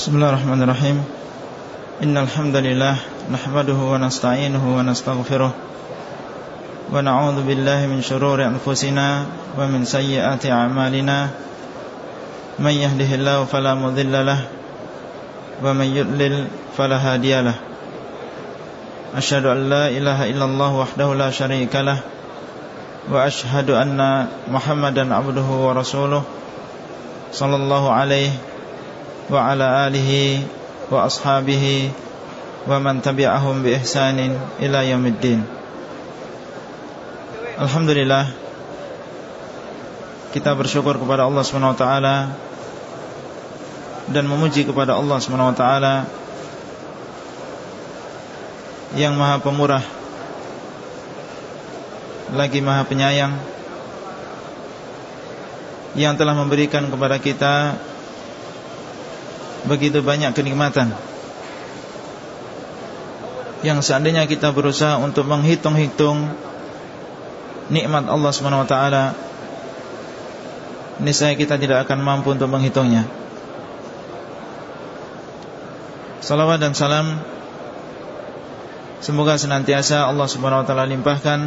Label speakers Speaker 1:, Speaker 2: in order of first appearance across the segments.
Speaker 1: Bismillahirrahmanirrahim. Innal hamdalillah nahmaduhu wa nasta'inuhu wa nastaghfiruh. Wa na'udzu billahi min shururi anfusina wa min sayyiati a'malina. Man yahdihillahu fala mudilla lahu wa man yudlil fala hadiyalah Ashhadu an la ilaha illallah wahdahu la syarika lah. Wa ashhadu anna Muhammadan abduhu wa rasuluh. Sallallahu alaihi wa ala alihi wa ashabihi wa man tabi'ahum bi ihsanin ila yaumiddin Alhamdulillah kita bersyukur kepada Allah taala dan memuji kepada Allah taala yang Maha Pemurah lagi Maha Penyayang yang telah memberikan kepada kita begitu banyak kenikmatan yang seandainya kita berusaha untuk menghitung-hitung nikmat Allah Subhanahu wa taala niscaya kita tidak akan mampu untuk menghitungnya. Salawat dan salam semoga senantiasa Allah Subhanahu wa taala limpahkan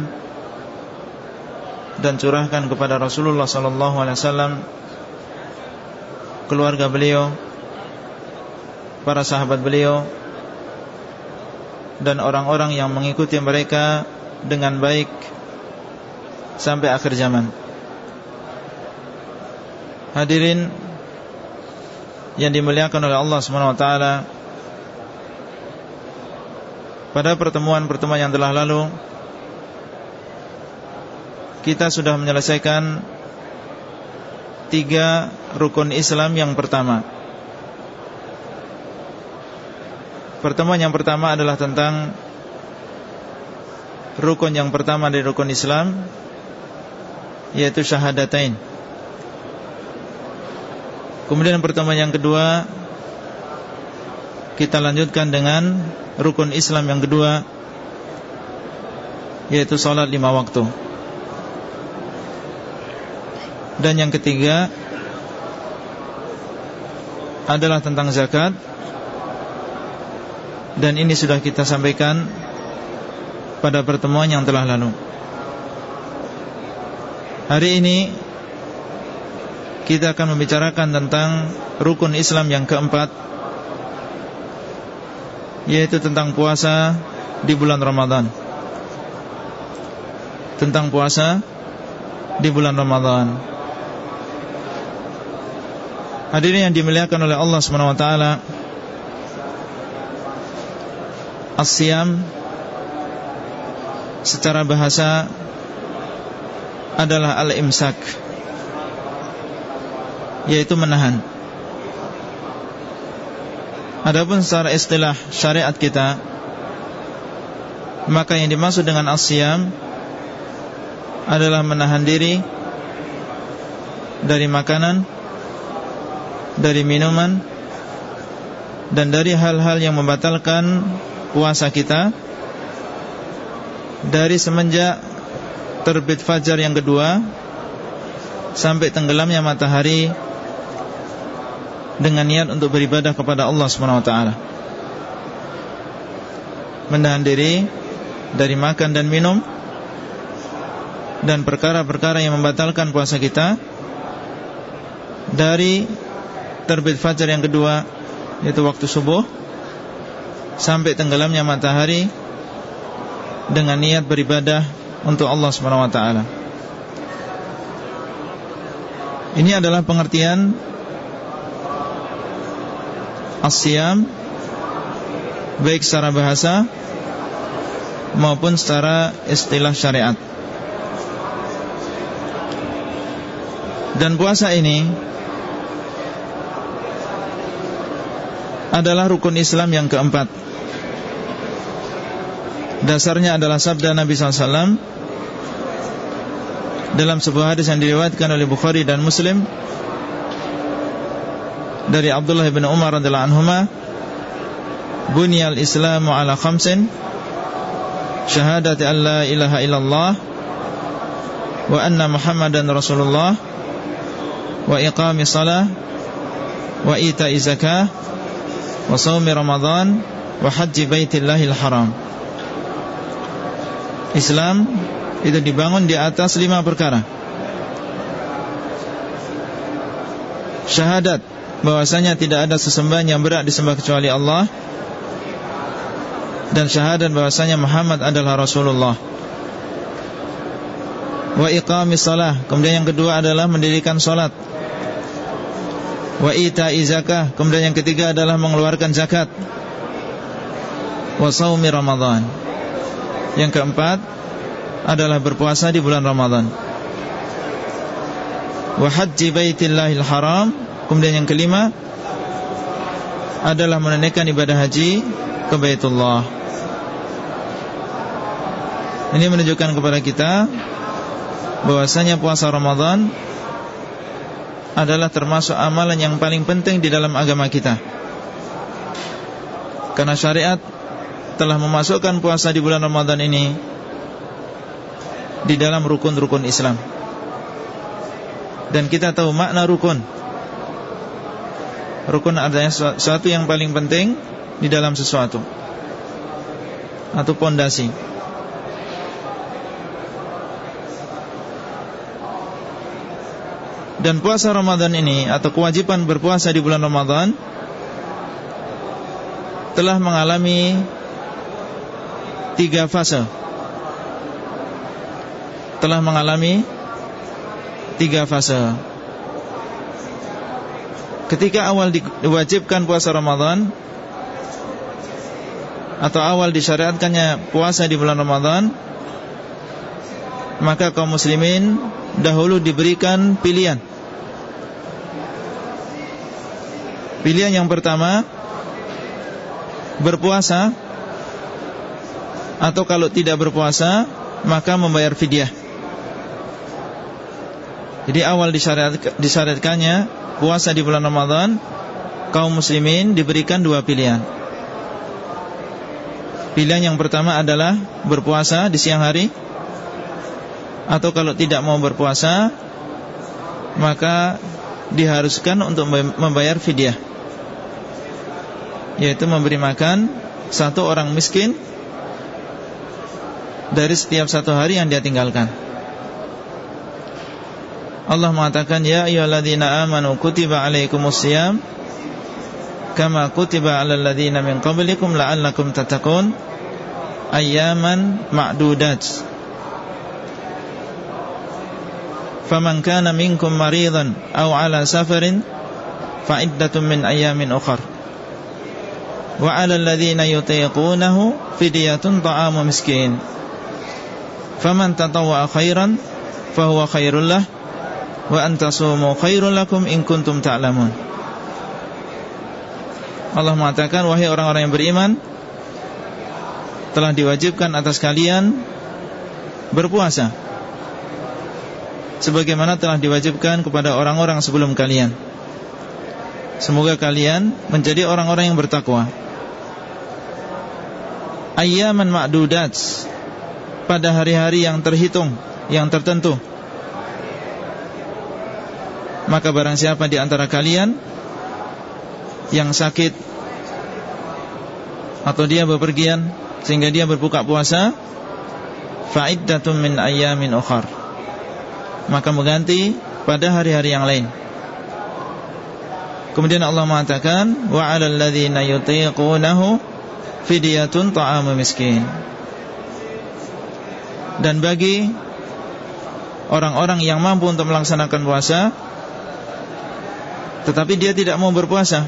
Speaker 1: dan curahkan kepada Rasulullah sallallahu alaihi wasallam keluarga beliau para sahabat beliau dan orang-orang yang mengikuti mereka dengan baik sampai akhir zaman. Hadirin yang dimuliakan oleh Allah Subhanahu wa taala. Pada pertemuan-pertemuan yang telah lalu kita sudah menyelesaikan tiga rukun Islam yang pertama. Pertemuan yang pertama adalah tentang rukun yang pertama dari rukun Islam yaitu syahadatain. Kemudian pertemuan yang kedua kita lanjutkan dengan rukun Islam yang kedua yaitu salat lima waktu. Dan yang ketiga adalah tentang zakat Dan ini sudah kita sampaikan pada pertemuan yang telah lalu Hari ini kita akan membicarakan tentang rukun Islam yang keempat Yaitu tentang puasa di bulan Ramadan Tentang puasa di bulan Ramadan Hadirin yang dimuliakan oleh Allah taala. As-siyam secara bahasa adalah al-imsak yaitu menahan. Adapun secara istilah syariat kita maka yang dimaksud dengan as-siyam adalah menahan diri dari makanan dari minuman dan dari hal-hal yang membatalkan puasa kita dari semenjak terbit fajar yang kedua sampai tenggelamnya matahari dengan niat untuk beribadah kepada Allah Subhanahu wa taala. Menahan diri dari makan dan minum dan perkara-perkara yang membatalkan puasa kita dari terbit fajar yang kedua yaitu waktu subuh sampai tenggelamnya matahari dengan niat beribadah untuk Allah Subhanahu wa taala. Ini adalah pengertian asyam baik secara bahasa maupun secara istilah syariat. Dan puasa ini adalah rukun Islam yang keempat. Dasarnya adalah sabda Nabi SAW Dalam sebuah hadis yang diriwayatkan oleh Bukhari dan Muslim Dari Abdullah bin Umar radhiyallahu anhuma Bunyal Islamu ala khamsin Syahadati an la ilaha illallah Wa anna Muhammadan Rasulullah Wa iqami salah Wa ita'i zakah wa shaumi Ramadan wa haji baitillahil haram. Islam itu dibangun di atas lima perkara. Syahadat bahwasanya tidak ada sesembahan yang berat disembah kecuali Allah dan syahadat bahwasanya Muhammad adalah Rasulullah. Wa iqamis salah, kemudian yang kedua adalah mendirikan salat. Wa ita'i zakah, kemudian yang ketiga adalah mengeluarkan zakat. Wa saumi Ramadan. Yang keempat adalah berpuasa di bulan Ramadan. Wa haji baitillahil haram, kemudian yang kelima adalah menunaikan ibadah haji ke Baitullah. Ini menunjukkan kepada kita bahwasanya puasa Ramadan adalah termasuk amalan yang paling penting di dalam agama kita. Karena syariat telah memasukkan puasa di bulan Ramadan ini di dalam rukun-rukun Islam. Dan kita tahu makna rukun. Rukun adalah sesuatu yang paling penting di dalam sesuatu atau pondasi. Dan puasa Ramadan ini Atau kewajiban berpuasa di bulan Ramadan Telah mengalami Tiga fase. Telah mengalami Tiga fase. Ketika awal diwajibkan puasa Ramadan Atau awal disyariatkannya puasa di bulan Ramadan Maka kaum muslimin Dahulu diberikan pilihan Pilihan yang pertama Berpuasa. Atau kalau tidak berpuasa Maka membayar fidyah. Jadi awal disyariat, disyariatkannya Puasa di bulan Ramadan Kaum muslimin diberikan dua pilihan. Pilihan yang pertama adalah Berpuasa di siang hari Atau kalau tidak mau berpuasa Maka diharuskan untuk membayar fidyah yaitu memberi makan satu orang miskin dari setiap satu hari yang dia tinggalkan. Allah mengatakan ya ayyuhalladzina amanu kutiba alaikumusiyam kama kutiba alal ladzina min qablikum la'allakum tattaqun ayyaman ma'dudat. Faman kana minkum maridan aw ala safarin fa iddatun min ayyamin ukhra wa 'alal ladzina yutiqunahu fidyatun ta'amu miskin. Faman tatawwa khairan fahuwa khairul lah. Wa antasumu khairul lakum in kuntum ta'lamun. Allah mengatakan wahai orang-orang yang beriman telah diwajibkan atas kalian berpuasa sebagaimana telah diwajibkan kepada orang-orang sebelum kalian. Semoga kalian menjadi orang-orang yang bertakwa ayyaman ma'dudat pada hari-hari yang terhitung, yang tertentu. Maka barang siapa di antara kalian yang sakit atau dia bepergian sehingga dia berbuka puasa, fa'iddatun min ayyamin ukhar. Maka mengganti pada hari-hari yang lain. Kemudian Allah mengatakan wa 'alal ladzina yutiqunahu fidyatun ta'amu miskin. Dan bagi Orang-orang yang mampu untuk melaksanakan puasa Tetapi dia tidak mau berpuasa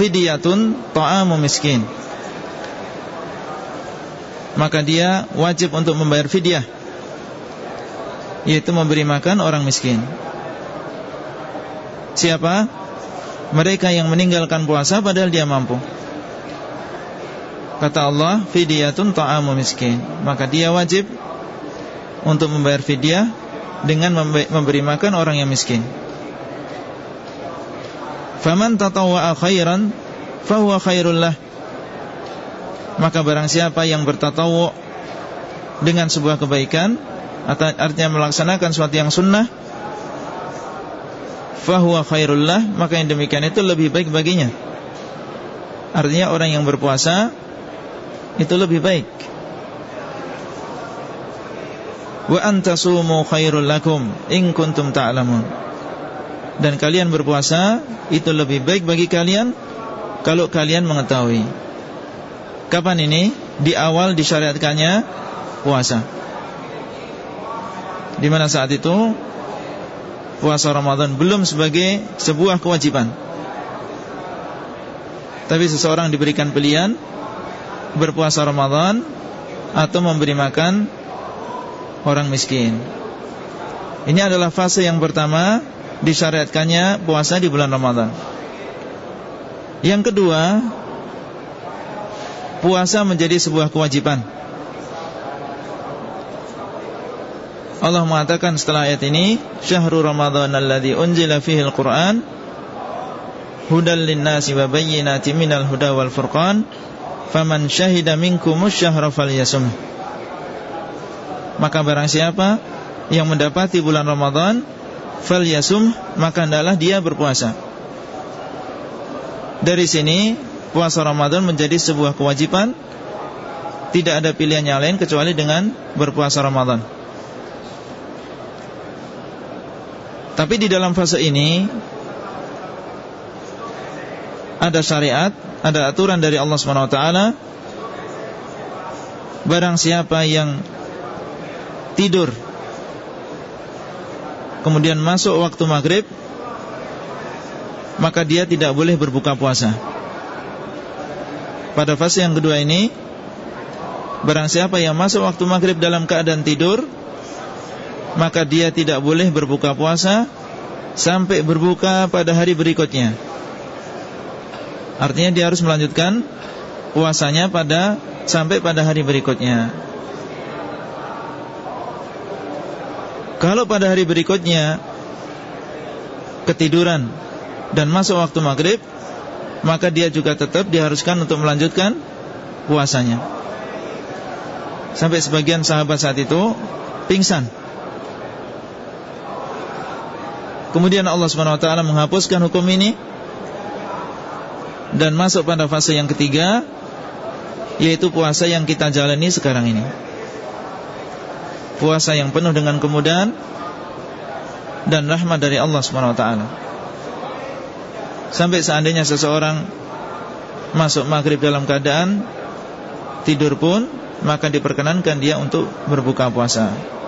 Speaker 1: Fidyatun ta'amu miskin. Maka dia wajib untuk membayar fidyah Yaitu memberi makan orang miskin. Siapa? Mereka yang meninggalkan puasa padahal dia mampu. Kata Allah, fidyatun ta'amu miskin. Maka dia wajib untuk membayar fidyah dengan memberi makan orang yang miskin. Faman tatawwa'a khairan fahuwa khairul lah. Maka barang siapa yang bertatawu dengan sebuah kebaikan artinya melaksanakan sesuatu yang sunnah fahuwa khairullah maka yang demikian itu lebih baik baginya. Artinya orang yang berpuasa itu lebih baik. Wa antasumu khairul lakum in kuntum ta'lamun. Dan kalian berpuasa itu lebih baik bagi kalian kalau kalian mengetahui kapan ini di awal disyariatkannya puasa. Di mana saat itu puasa Ramadan belum sebagai sebuah kewajiban. Tapi seseorang diberikan pilihan berpuasa Ramadan atau memberi makan orang miskin. Ini adalah fase yang pertama disyariatkannya puasa di bulan Ramadan. Yang kedua, puasa menjadi sebuah kewajiban. Allah mengatakan setelah ayat ini Syahrul Ramadan alladhi unjila al-Quran Hudal linnasi wa bayyinati minal huda wal furqan Faman syahida minkumus syahra falyasum. Maka barang siapa Yang mendapati bulan Ramadan Falyasum Maka adalah dia berpuasa. Dari sini Puasa Ramadan menjadi sebuah kewajiban. Tidak ada pilihan yang lain Kecuali dengan berpuasa Ramadan Tapi di dalam fase ini ada syariat, ada aturan dari Allah SWT Barang siapa yang tidur kemudian masuk waktu maghrib maka dia tidak boleh berbuka puasa. Pada fase yang kedua ini barang siapa yang masuk waktu maghrib dalam keadaan tidur maka dia tidak boleh berbuka puasa sampai berbuka pada hari berikutnya. Artinya dia harus melanjutkan puasanya pada sampai pada hari berikutnya. Kalau pada hari berikutnya ketiduran dan masuk waktu maghrib, maka dia juga tetap diharuskan untuk melanjutkan puasanya. Sampai sebagian sahabat saat itu pingsan Kemudian Allah SWT menghapuskan hukum ini Dan masuk pada fase yang ketiga Yaitu puasa yang kita jalani sekarang ini. Puasa yang penuh dengan kemudahan Dan rahmat dari Allah SWT Sampai seandainya seseorang Masuk maghrib dalam keadaan Tidur pun Maka diperkenankan dia untuk berbuka puasa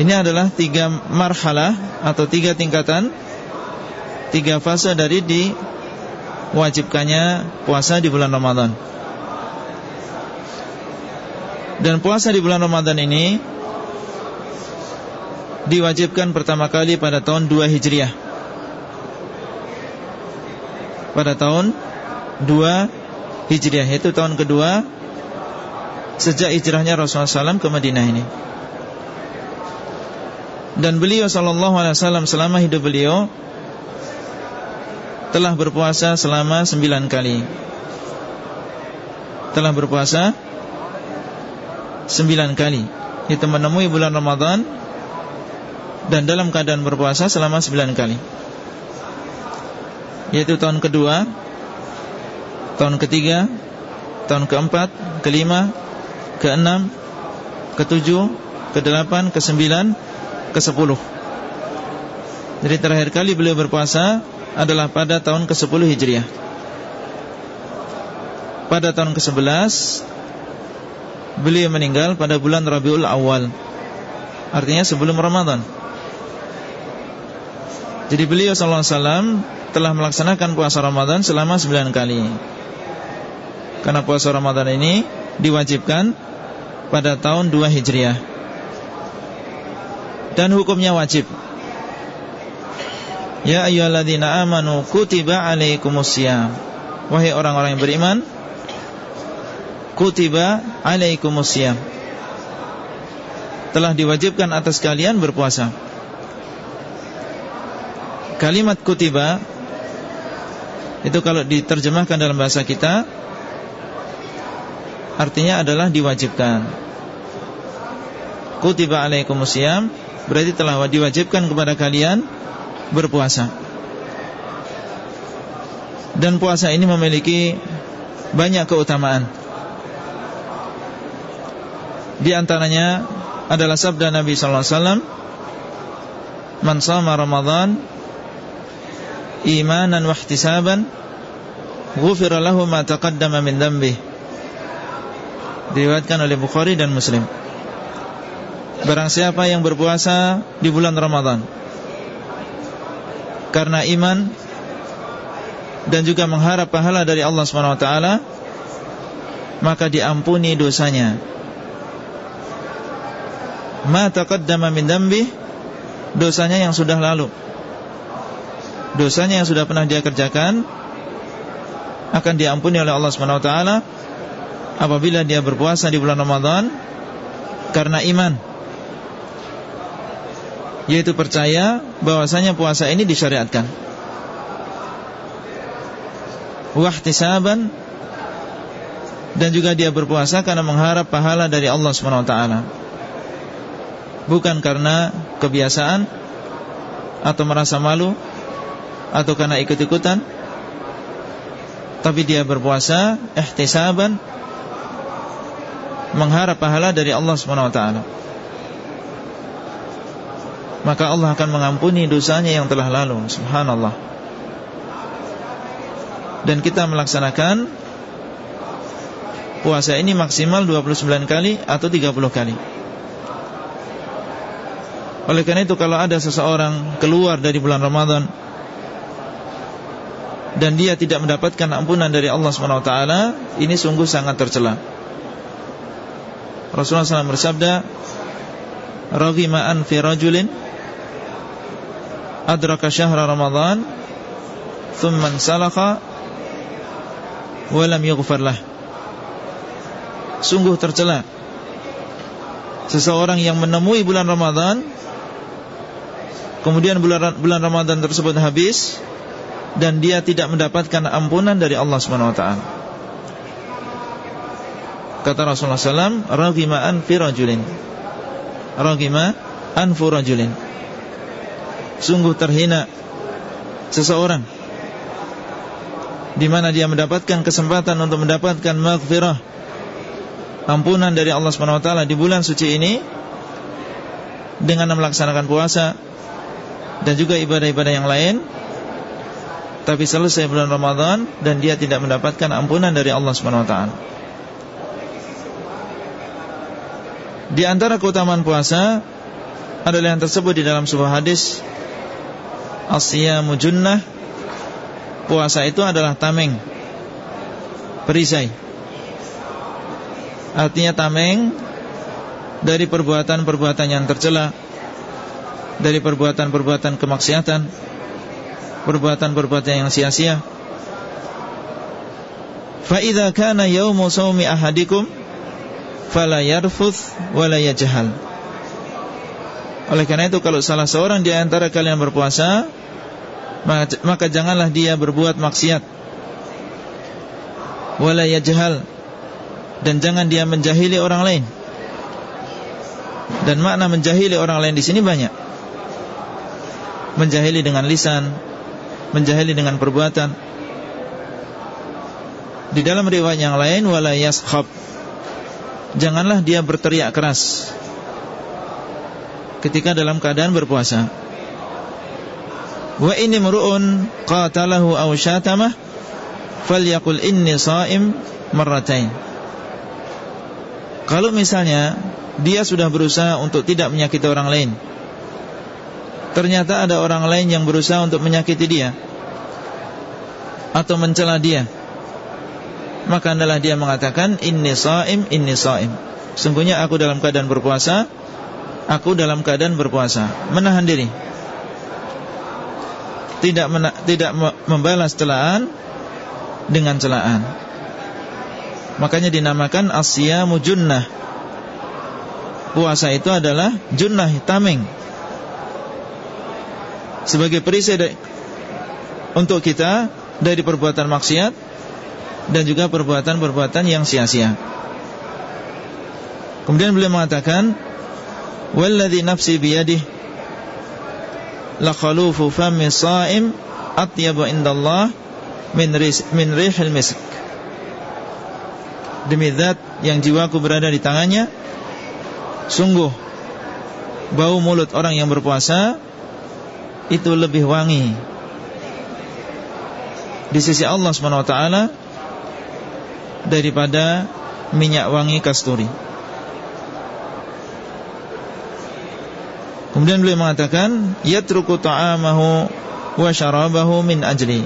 Speaker 1: ini adalah tiga marhalah atau tiga tingkatan Tiga fase dari diwajibkannya puasa di bulan Ramadan. Dan puasa di bulan Ramadan ini Diwajibkan pertama kali pada tahun 2 Hijriah. Pada tahun 2 Hijriah Itu tahun kedua Sejak hijrahnya Rasulullah SAW ke Madinah ini dan beliau sallallahu alaihi wasallam selama hidup beliau telah berpuasa selama sembilan kali. Telah berpuasa sembilan kali. Itu menemui bulan Ramadan dan dalam keadaan berpuasa selama sembilan kali. Yaitu tahun kedua, tahun ketiga, tahun keempat, kelima, keenam, ketujuh, kedelapan, kesembilan ke-10 Jadi terakhir kali beliau berpuasa adalah pada tahun ke-10 Hijriah. Pada tahun ke-11 Beliau meninggal pada bulan Rabiul Awal. Artinya sebelum Ramadan. Jadi beliau SAW telah melaksanakan puasa Ramadan selama 9 kali. Karena puasa Ramadan ini diwajibkan pada tahun 2 Hijriah dan hukumnya wajib. Ya ayyuhalladzina amanu kutiba alaikumusiyam. Wahai orang-orang yang beriman, kutiba alaikumusiyam. Telah diwajibkan atas kalian berpuasa. Kalimat kutiba itu kalau diterjemahkan dalam bahasa kita artinya adalah diwajibkan. Kutiba alaikumusiyam berarti telah diwajibkan kepada kalian berpuasa. Dan puasa ini memiliki banyak keutamaan. Di antaranya adalah sabda Nabi sallallahu alaihi "Man shama Ramadan imanan wa ihtisaban, lahu ma taqaddama min dhanbihi." Diriwayatkan oleh Bukhari dan Muslim. Barang siapa yang berpuasa di bulan Ramadan karena iman dan juga mengharap pahala dari Allah taala maka diampuni dosanya. Ma taqaddama min dambi dosanya yang sudah lalu. Dosanya yang sudah pernah dia kerjakan akan diampuni oleh Allah taala apabila dia berpuasa di bulan Ramadan karena iman yaitu percaya bahwasanya puasa ini disyariatkan. Wahtisaban dan juga dia berpuasa karena mengharap pahala dari Allah SWT Bukan karena kebiasaan atau merasa malu atau karena ikut-ikutan tapi dia berpuasa ihtisaban mengharap pahala dari Allah SWT maka Allah akan mengampuni dosanya yang telah lalu. Subhanallah. Dan kita melaksanakan puasa ini maksimal 29 kali atau 30 kali. Oleh karena itu kalau ada seseorang keluar dari bulan Ramadan dan dia tidak mendapatkan ampunan dari Allah SWT ini sungguh sangat tercela. Rasulullah SAW bersabda Raghima fi rajulin adraka syahra Ramadan thumma salaka wa lam yughfar lah Sungguh tercela. Seseorang yang menemui bulan Ramadan kemudian bulan bulan Ramadan tersebut habis dan dia tidak mendapatkan ampunan dari Allah Subhanahu wa taala. Kata Rasulullah SAW Ragima anfi rajulin. Ragima anfu rajulin sungguh terhina seseorang. Di mana dia mendapatkan kesempatan untuk mendapatkan maghfirah ampunan dari Allah Subhanahu wa taala di bulan suci ini dengan melaksanakan puasa dan juga ibadah-ibadah yang lain tapi selesai bulan Ramadan dan dia tidak mendapatkan ampunan dari Allah Subhanahu wa taala. Di antara keutamaan puasa adalah yang tersebut di dalam sebuah hadis Asyamu junnah. Puasa itu adalah tameng. Perisai. Artinya tameng Dari perbuatan-perbuatan yang tercela Dari perbuatan-perbuatan kemaksiatan Perbuatan-perbuatan yang sia-sia. Fa'idha kana yawmu sawmi ahadikum Fala yarfuth Wala yajhal. Oleh karena itu kalau salah seorang di antara kalian berpuasa maka, janganlah dia berbuat maksiat wala yajhal dan jangan dia menjahili orang lain. Dan makna menjahili orang lain di sini banyak. Menjahili dengan lisan, menjahili dengan perbuatan. Di dalam riwayat yang lain wala yaskhab. Janganlah dia berteriak keras ketika dalam keadaan berpuasa. Wa ini mru'un qatalahu aw syatamah falyaqul inni shaim marratain. Kalau misalnya dia sudah berusaha untuk tidak menyakiti orang lain. Ternyata ada orang lain yang berusaha untuk menyakiti dia atau mencela dia. Maka adalah dia mengatakan inni shaim inni shaim. Sungguhnya aku dalam keadaan berpuasa Aku dalam keadaan berpuasa Menahan diri Tidak mena tidak membalas celaan Dengan celaan. Makanya dinamakan Asyamu junnah. Puasa itu adalah Junnah tameng. Sebagai perisai Untuk kita Dari perbuatan maksiat Dan juga perbuatan-perbuatan yang sia-sia. Kemudian beliau mengatakan Walladhi nafsi biyadih la khalufu fami sha'im atyabu indallah min min rihil misk demi zat yang jiwaku berada di tangannya sungguh bau mulut orang yang berpuasa itu lebih wangi di sisi Allah SWT daripada minyak wangi kasturi. Kemudian beliau mengatakan yatruku ta'amahu wa syarabahu min ajli.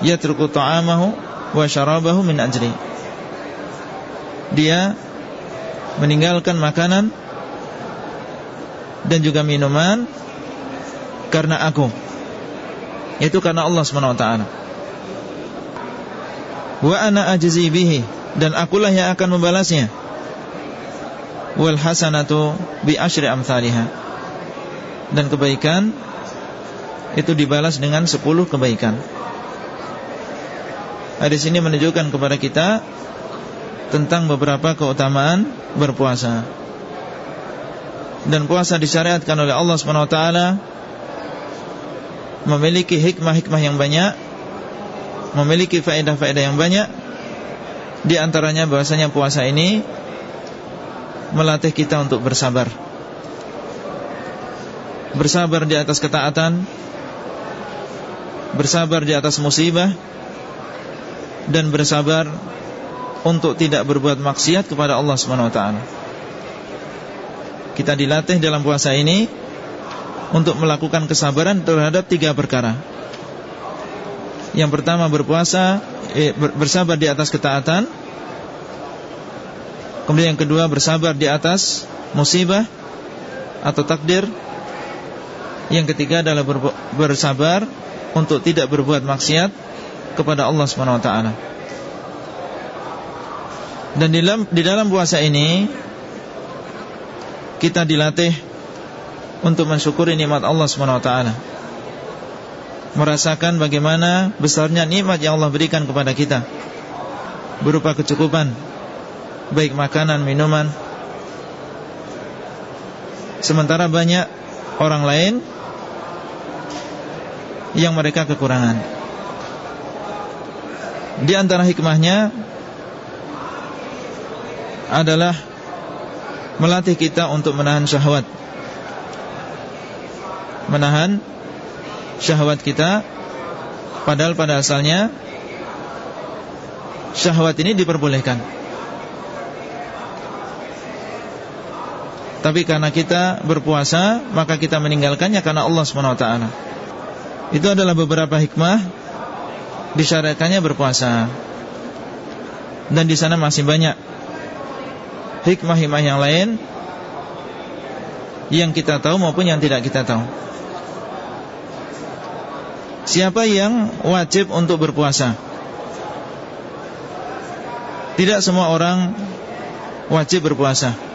Speaker 1: Yatruku ta'amahu wa syarabahu min ajli. Dia meninggalkan makanan dan juga minuman karena aku. Itu karena Allah SWT. Wa ana ajzi bihi dan akulah yang akan membalasnya wal hasanatu bi asyri amsalha dan kebaikan itu dibalas dengan 10 kebaikan. Hadis ini menunjukkan kepada kita tentang beberapa keutamaan berpuasa. Dan puasa disyariatkan oleh Allah SWT memiliki hikmah-hikmah yang banyak, memiliki faedah-faedah yang banyak. Di antaranya bahwasanya puasa ini melatih kita untuk bersabar. Bersabar di atas ketaatan Bersabar di atas musibah Dan bersabar Untuk tidak berbuat maksiat kepada Allah SWT Kita dilatih dalam puasa ini Untuk melakukan kesabaran terhadap tiga perkara. Yang pertama berpuasa eh, Bersabar di atas ketaatan Kemudian yang kedua bersabar di atas musibah atau takdir. Yang ketiga adalah bersabar untuk tidak berbuat maksiat kepada Allah Subhanahu wa taala. Dan di dalam di dalam puasa ini kita dilatih untuk mensyukuri nikmat Allah Subhanahu wa taala. Merasakan bagaimana besarnya nikmat yang Allah berikan kepada kita berupa kecukupan baik makanan, minuman. Sementara banyak orang lain yang mereka kekurangan. Di antara hikmahnya adalah melatih kita untuk menahan syahwat. Menahan syahwat kita padahal pada asalnya syahwat ini diperbolehkan. Tapi karena kita berpuasa Maka kita meninggalkannya karena Allah SWT Itu adalah beberapa hikmah Disyariatkannya berpuasa. Dan di sana masih banyak Hikmah-hikmah yang lain Yang kita tahu maupun yang tidak kita tahu. Siapa yang wajib untuk berpuasa? Tidak semua orang Wajib berpuasa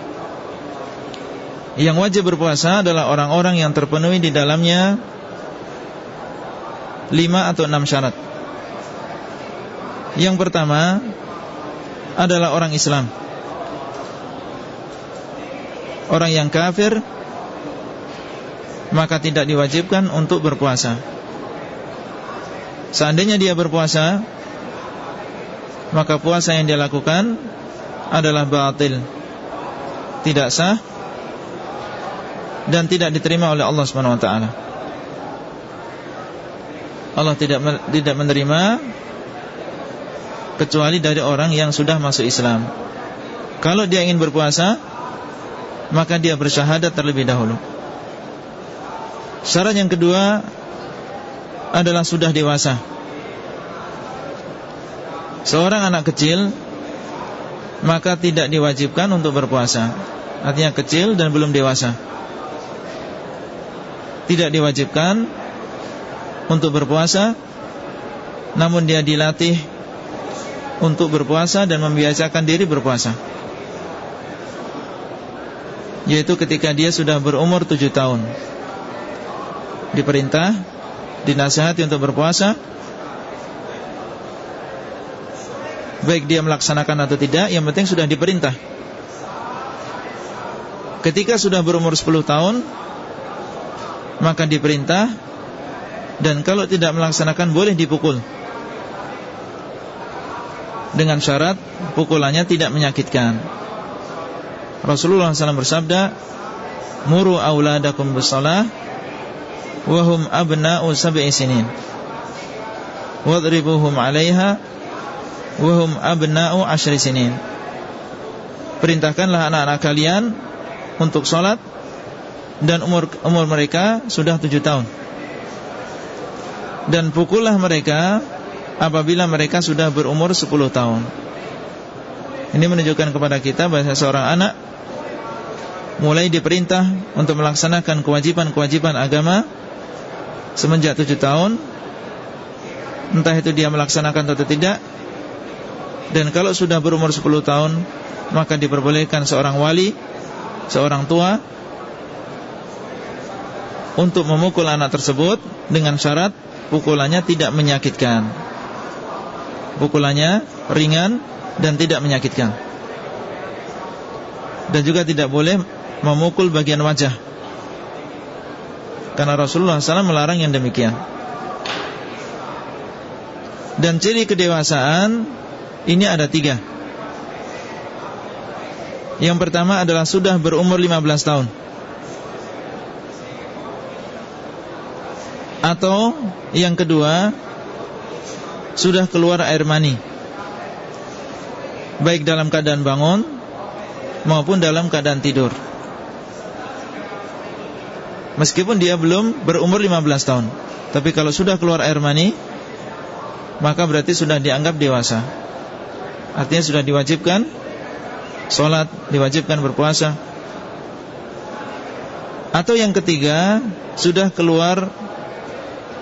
Speaker 1: yang wajib berpuasa adalah orang-orang yang terpenuhi di dalamnya lima atau enam syarat. Yang pertama adalah orang Islam. Orang yang kafir maka tidak diwajibkan untuk berpuasa. Seandainya dia berpuasa, maka puasa yang dia lakukan adalah batil. Tidak sah dan tidak diterima oleh Allah Subhanahu wa taala. Allah tidak tidak menerima kecuali dari orang yang sudah masuk Islam. Kalau dia ingin berpuasa, maka dia bersyahadat terlebih dahulu. Syarat yang kedua adalah sudah dewasa. Seorang anak kecil maka tidak diwajibkan untuk berpuasa. Artinya kecil dan belum dewasa tidak diwajibkan untuk berpuasa namun dia dilatih untuk berpuasa dan membiasakan diri berpuasa. Yaitu ketika dia sudah berumur tujuh tahun. Diperintah dinasihati untuk berpuasa. Baik dia melaksanakan atau tidak yang penting sudah diperintah. Ketika sudah berumur 10 tahun maka diperintah dan kalau tidak melaksanakan boleh dipukul dengan syarat pukulannya tidak menyakitkan. Rasulullah SAW bersabda, "Muru auladakum bisalah wa hum abna'u sab'i sinin. Wadribuhum 'alaiha wa hum abna'u ashri sinin." Perintahkanlah anak-anak kalian untuk sholat dan umur umur mereka sudah tujuh tahun. Dan pukullah mereka apabila mereka sudah berumur 10 tahun. Ini menunjukkan kepada kita bahwa seorang anak mulai diperintah untuk melaksanakan kewajiban-kewajiban agama semenjak 7 tahun. Entah itu dia melaksanakan atau tidak. Dan kalau sudah berumur 10 tahun, maka diperbolehkan seorang wali, seorang tua untuk memukul anak tersebut dengan syarat pukulannya tidak menyakitkan. Pukulannya ringan dan tidak menyakitkan. Dan juga tidak boleh memukul bagian wajah. Karena Rasulullah SAW melarang yang demikian. Dan ciri kedewasaan Ini ada tiga. Yang pertama adalah sudah berumur 15 tahun Atau yang kedua sudah keluar air mani. Baik dalam keadaan bangun Maupun dalam keadaan tidur. Meskipun dia belum berumur 15 tahun. Tapi kalau sudah keluar air mani Maka berarti sudah dianggap dewasa. Artinya sudah diwajibkan Sholat, diwajibkan berpuasa. Atau yang ketiga Sudah keluar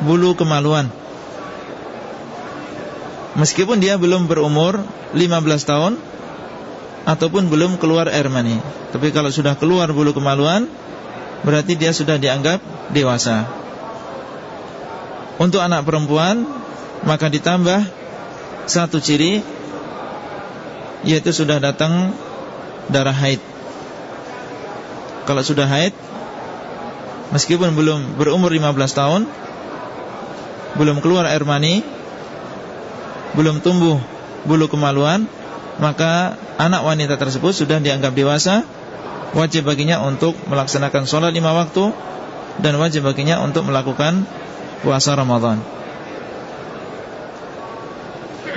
Speaker 1: Bulu kemaluan. Meskipun dia belum berumur 15 tahun Ataupun belum keluar air mani. Tapi kalau sudah keluar bulu kemaluan Berarti dia sudah dianggap dewasa. Untuk anak perempuan Maka ditambah Satu ciri Yaitu sudah datang Darah haid. Kalau sudah haid Meskipun belum berumur 15 tahun Belum keluar air mani belum tumbuh bulu kemaluan Maka anak wanita tersebut sudah dianggap dewasa Wajib baginya untuk melaksanakan sholat lima waktu Dan wajib baginya untuk melakukan puasa Ramadan.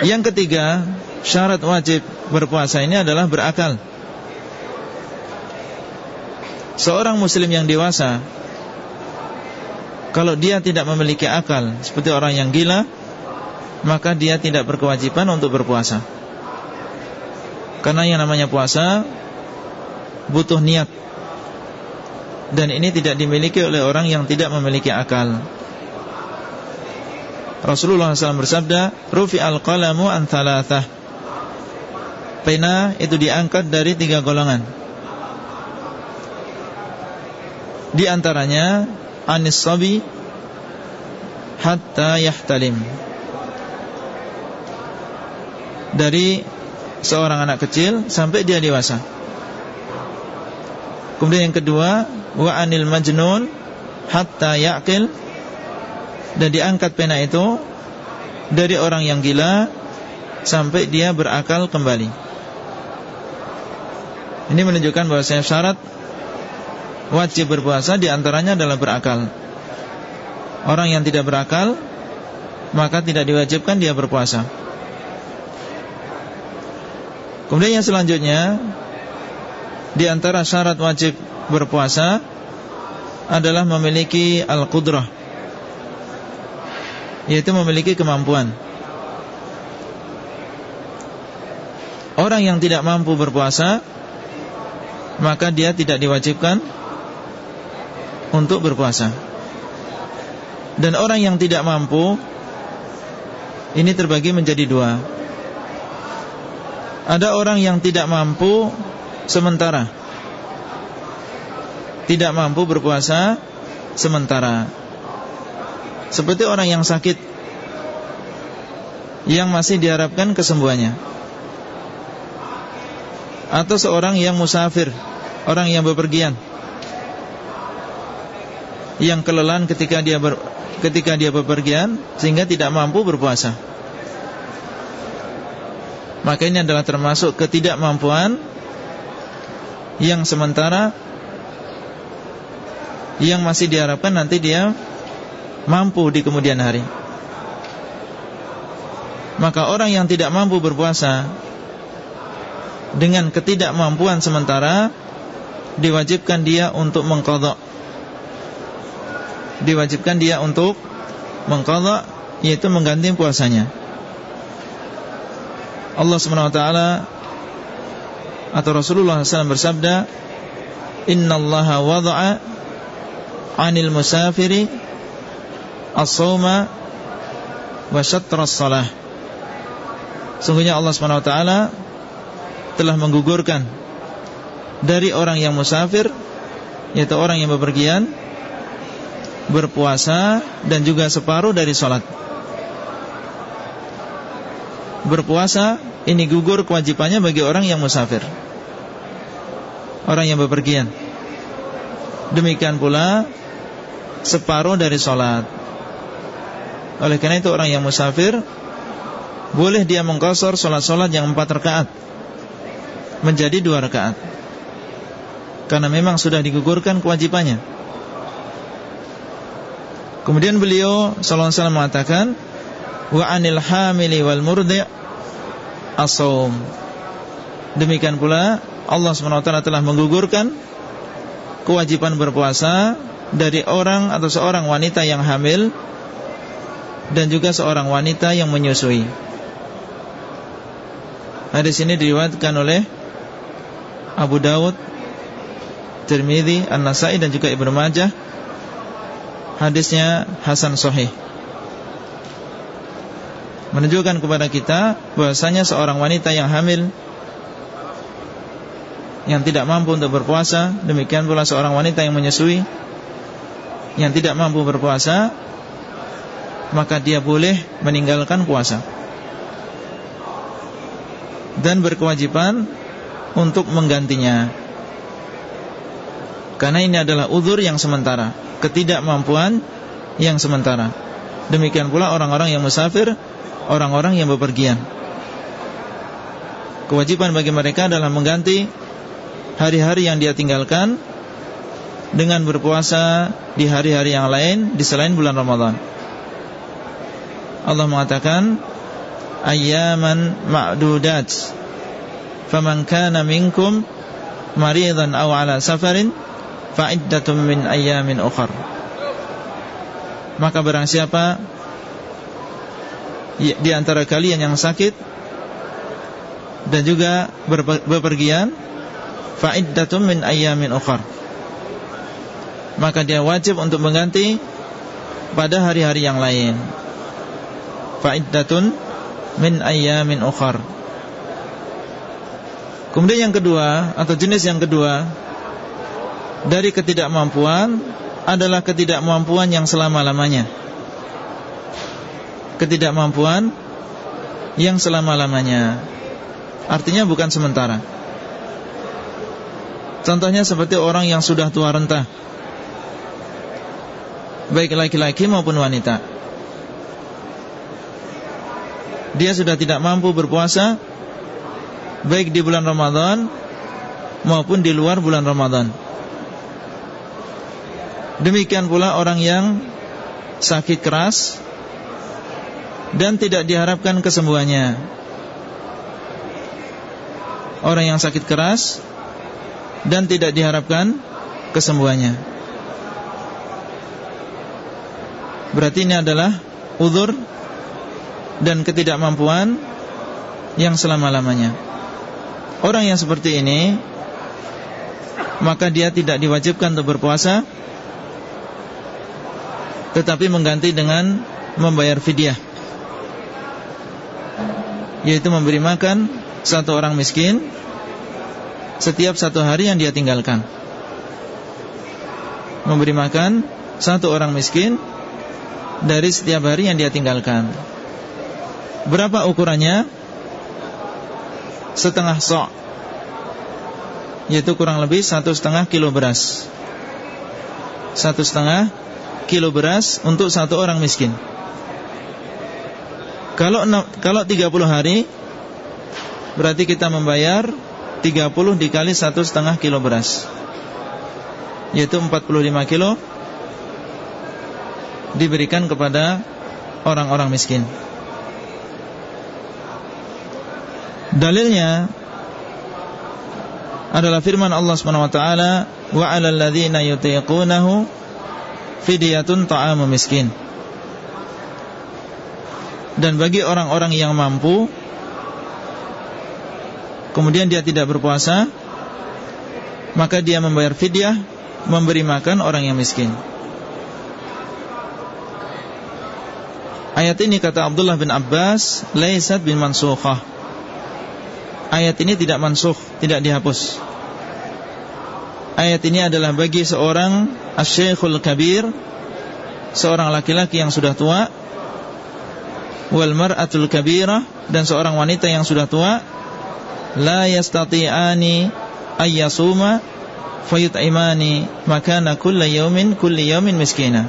Speaker 1: Yang ketiga Syarat wajib berpuasa ini adalah berakal. Seorang muslim yang dewasa Kalau dia tidak memiliki akal Seperti orang yang gila maka dia tidak berkewajiban untuk berpuasa. Karena yang namanya puasa butuh niat. Dan ini tidak dimiliki oleh orang yang tidak memiliki akal. Rasulullah SAW bersabda, "Rufi al-qalamu an thalathah." Pena itu diangkat dari tiga golongan. Di antaranya anis sabi hatta yahtalim dari seorang anak kecil sampai dia dewasa. Kemudian yang kedua, wa anil majnun hatta yaqil dan diangkat pena itu dari orang yang gila sampai dia berakal kembali. Ini menunjukkan bahwa syarat wajib berpuasa di antaranya adalah berakal. Orang yang tidak berakal maka tidak diwajibkan dia berpuasa. Kemudian yang selanjutnya Di antara syarat wajib berpuasa Adalah memiliki Al-Qudrah Yaitu memiliki kemampuan Orang yang tidak mampu berpuasa Maka dia tidak diwajibkan Untuk berpuasa. Dan orang yang tidak mampu Ini terbagi menjadi dua. Ada orang yang tidak mampu sementara. Tidak mampu berpuasa sementara. Seperti orang yang sakit Yang masih diharapkan kesembuhannya. Atau seorang yang musafir Orang yang bepergian yang kelelahan ketika dia ber, ketika dia bepergian sehingga tidak mampu berpuasa. Maka ini adalah termasuk ketidakmampuan yang sementara yang masih diharapkan nanti dia mampu di kemudian hari. Maka orang yang tidak mampu berpuasa dengan ketidakmampuan sementara diwajibkan dia untuk mengkodok diwajibkan dia untuk mengkodok yaitu mengganti puasanya. Allah SWT atau Rasulullah SAW bersabda Inna Allah wada'a anil musafiri as-sawma wa syatra salah Sungguhnya Allah SWT telah menggugurkan dari orang yang musafir yaitu orang yang bepergian berpuasa dan juga separuh dari sholat. Berpuasa ini gugur kewajibannya bagi orang yang musafir. Orang yang bepergian. Demikian pula separuh dari sholat. Oleh karena itu orang yang musafir boleh dia mengkosor sholat-sholat yang empat rakaat menjadi dua rakaat. Karena memang sudah digugurkan kewajibannya. Kemudian beliau sallallahu alaihi mengatakan wa anil hamili wal murdi'. Demikian pula Allah SWT telah menggugurkan kewajiban berpuasa dari orang atau seorang wanita yang hamil dan juga seorang wanita yang menyusui. Hadis ini diriwayatkan oleh Abu Dawud, Tirmidzi, An-Nasai dan juga Ibnu Majah. Hadisnya hasan sahih. Menunjukkan kepada kita bahwasanya seorang wanita yang hamil yang tidak mampu untuk berpuasa, demikian pula seorang wanita yang menyusui yang tidak mampu berpuasa, maka dia boleh meninggalkan puasa dan berkewajiban untuk menggantinya. Karena ini adalah uzur yang sementara, ketidakmampuan yang sementara. Demikian pula orang-orang yang musafir, orang-orang yang bepergian. Kewajiban bagi mereka adalah mengganti hari-hari yang dia tinggalkan dengan berpuasa di hari-hari yang lain di selain bulan Ramadan. Allah mengatakan ayyaman ma'dudat faman kana minkum maridan aw ala safarin fa'iddatun min ayyamin ukhar. Maka barang siapa di antara kalian yang sakit dan juga bepergian fa'iddatun min ayyamin ukhar. Maka dia wajib untuk mengganti pada hari-hari yang lain. Fa'iddatun min ayyamin ukhar. Kemudian yang kedua atau jenis yang kedua dari ketidakmampuan adalah ketidakmampuan yang selama-lamanya. Ketidakmampuan yang selama-lamanya. Artinya bukan sementara. Contohnya seperti orang yang sudah tua renta. Baik laki-laki maupun wanita. Dia sudah tidak mampu berpuasa baik di bulan Ramadan maupun di luar bulan Ramadan. Demikian pula orang yang sakit keras dan tidak diharapkan kesembuhannya. Orang yang sakit keras dan tidak diharapkan kesembuhannya. Berarti ini adalah uzur dan ketidakmampuan yang selama-lamanya. Orang yang seperti ini Maka dia tidak diwajibkan untuk berpuasa Tetapi mengganti dengan Membayar fidyah. Yaitu memberi makan Satu orang miskin Setiap satu hari yang dia tinggalkan. Memberi makan Satu orang miskin Dari setiap hari yang dia tinggalkan. Berapa ukurannya? Setengah sok. Yaitu kurang lebih satu setengah kilo beras. Satu setengah kilo beras untuk satu orang miskin. Kalau kalau 30 hari berarti kita membayar 30 dikali satu setengah kilo beras, yaitu 45 kilo diberikan kepada orang-orang miskin. Dalilnya adalah firman Allah Subhanahu wa taala wa 'alal ladzina yutiqunahu fidyatun ta'amu miskin. Dan bagi orang-orang yang mampu kemudian dia tidak berpuasa maka dia membayar fidyah memberi makan orang yang miskin. Ayat ini kata Abdullah bin Abbas laisat bin mansukhah ayat ini tidak mansuh, tidak dihapus. Ayat ini adalah bagi seorang asy-syekhul kabir, seorang laki-laki yang sudah tua, wal mar'atul kabirah dan seorang wanita yang sudah tua, la yastati'ani ayyasuma fayut'imani makana kulli yawmin kulli yawmin miskina.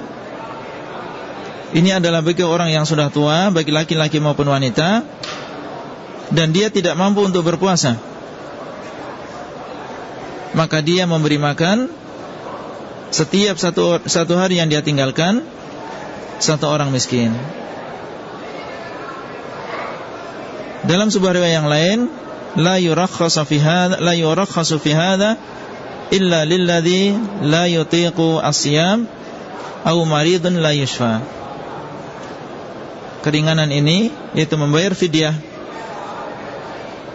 Speaker 1: Ini adalah bagi orang yang sudah tua, bagi laki-laki maupun wanita dan dia tidak mampu untuk berpuasa maka dia memberi makan setiap satu satu hari yang dia tinggalkan satu orang miskin. Dalam sebuah riwayat yang lain la yurakhasu fi hadha la yurakhasu fi hadha illa lilladhi la yutiqu as-siyam aw maridun la yushfa. Keringanan ini yaitu membayar fidyah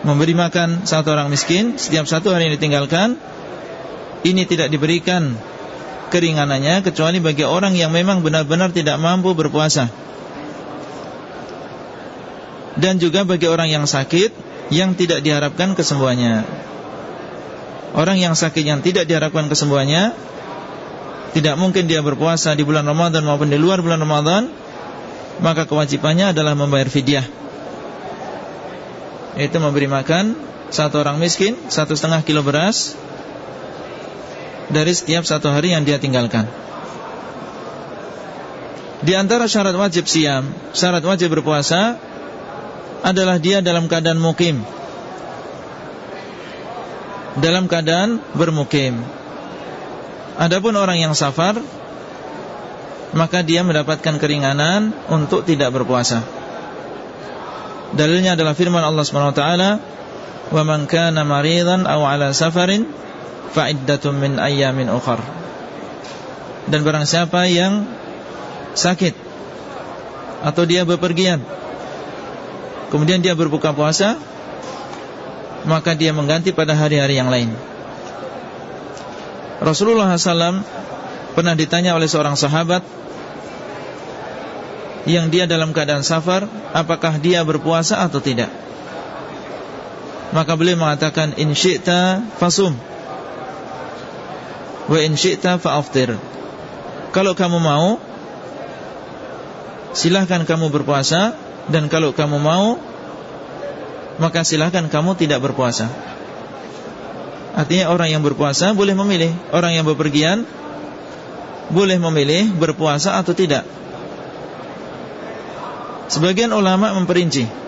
Speaker 1: memberi makan satu orang miskin setiap satu hari yang ditinggalkan ini tidak diberikan keringanannya kecuali bagi orang yang memang benar-benar tidak mampu berpuasa. Dan juga bagi orang yang sakit yang tidak diharapkan kesembuhannya. Orang yang sakit yang tidak diharapkan kesembuhannya tidak mungkin dia berpuasa di bulan Ramadan maupun di luar bulan Ramadan maka kewajibannya adalah membayar fidyah yaitu memberi makan satu orang miskin satu setengah kilo beras dari setiap satu hari yang dia tinggalkan. Di antara syarat wajib siam, syarat wajib berpuasa adalah dia dalam keadaan mukim. Dalam keadaan bermukim. Adapun orang yang safar maka dia mendapatkan keringanan untuk tidak berpuasa. Dalilnya adalah firman Allah Subhanahu wa taala, "Wa man kana maridan aw 'ala safarin fa iddatun min ayyamin ukhar." Dan barang siapa yang sakit atau dia bepergian kemudian dia berbuka puasa maka dia mengganti pada hari-hari yang lain. Rasulullah SAW pernah ditanya oleh seorang sahabat yang dia dalam keadaan safar apakah dia berpuasa atau tidak? Maka beliau mengatakan in syi'ta fasum. Wa in syi'ta fa'aftir. Kalau kamu mau silahkan kamu berpuasa dan kalau kamu mau maka silahkan kamu tidak berpuasa. Artinya orang yang berpuasa boleh memilih. Orang yang bepergian boleh memilih berpuasa atau tidak Sebagian ulama memperinci.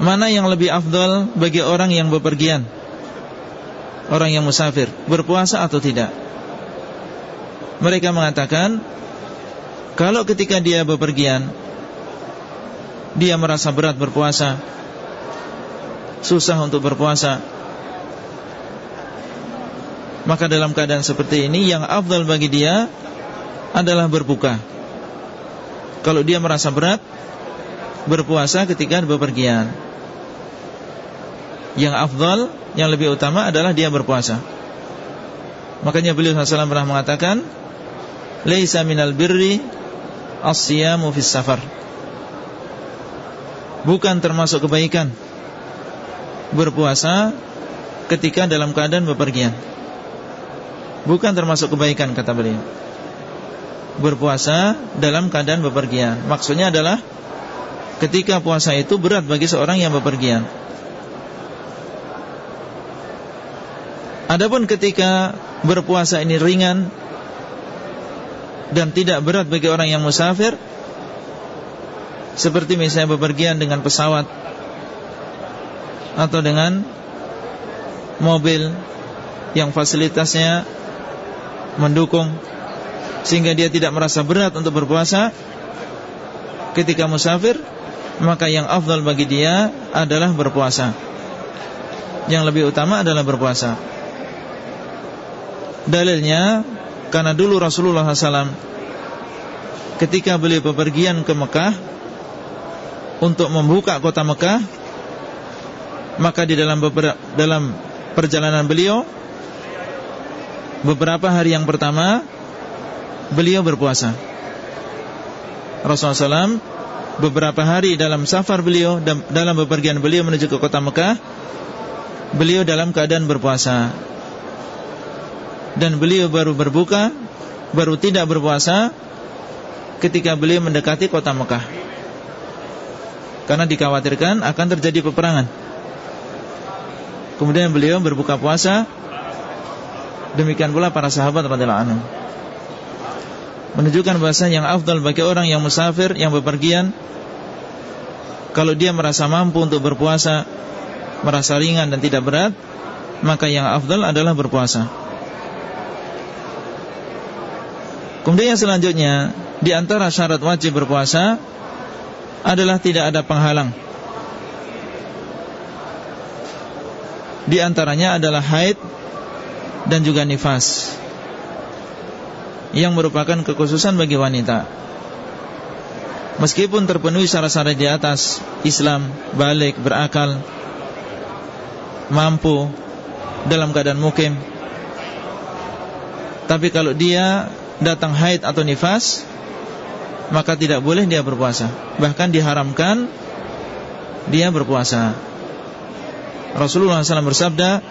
Speaker 1: Mana yang lebih afdol bagi orang yang bepergian? Orang yang musafir Berpuasa atau tidak? Mereka mengatakan Kalau ketika dia bepergian Dia merasa berat berpuasa Susah untuk berpuasa Maka dalam keadaan seperti ini Yang afdal bagi dia Adalah berbuka kalau dia merasa berat berpuasa ketika bepergian. Yang afdal, yang lebih utama adalah dia berpuasa. Makanya beliau SAW pernah mengatakan, "Laisa minal birri as-siyamu fis safar." Bukan termasuk kebaikan berpuasa ketika dalam keadaan bepergian. Bukan termasuk kebaikan kata beliau berpuasa dalam keadaan bepergian. Maksudnya adalah ketika puasa itu berat bagi seorang yang bepergian. Adapun ketika berpuasa ini ringan dan tidak berat bagi orang yang musafir seperti misalnya bepergian dengan pesawat atau dengan mobil yang fasilitasnya mendukung sehingga dia tidak merasa berat untuk berpuasa ketika musafir maka yang afdal bagi dia adalah berpuasa. Yang lebih utama adalah berpuasa. Dalilnya karena dulu Rasulullah SAW ketika beliau bepergian ke Mekah untuk membuka kota Mekah maka di dalam dalam perjalanan beliau beberapa hari yang pertama beliau berpuasa. Rasulullah SAW beberapa hari dalam safar beliau dalam bepergian beliau menuju ke kota Mekah, beliau dalam keadaan berpuasa. Dan beliau baru berbuka, baru tidak berpuasa ketika beliau mendekati kota Mekah. Karena dikhawatirkan akan terjadi peperangan. Kemudian beliau berbuka puasa Demikian pula para sahabat radhiyallahu anhum menunjukkan bahasa yang afdal bagi orang yang musafir yang bepergian. Kalau dia merasa mampu untuk berpuasa merasa ringan dan tidak berat maka yang afdal adalah berpuasa. Kemudian yang selanjutnya di antara syarat wajib berpuasa adalah tidak ada penghalang. Di antaranya adalah haid dan juga nifas yang merupakan kekhususan bagi wanita. Meskipun terpenuhi syarat-syarat di atas Islam, balik, berakal, mampu dalam keadaan mukim. Tapi kalau dia datang haid atau nifas, maka tidak boleh dia berpuasa. Bahkan diharamkan dia berpuasa. Rasulullah SAW bersabda,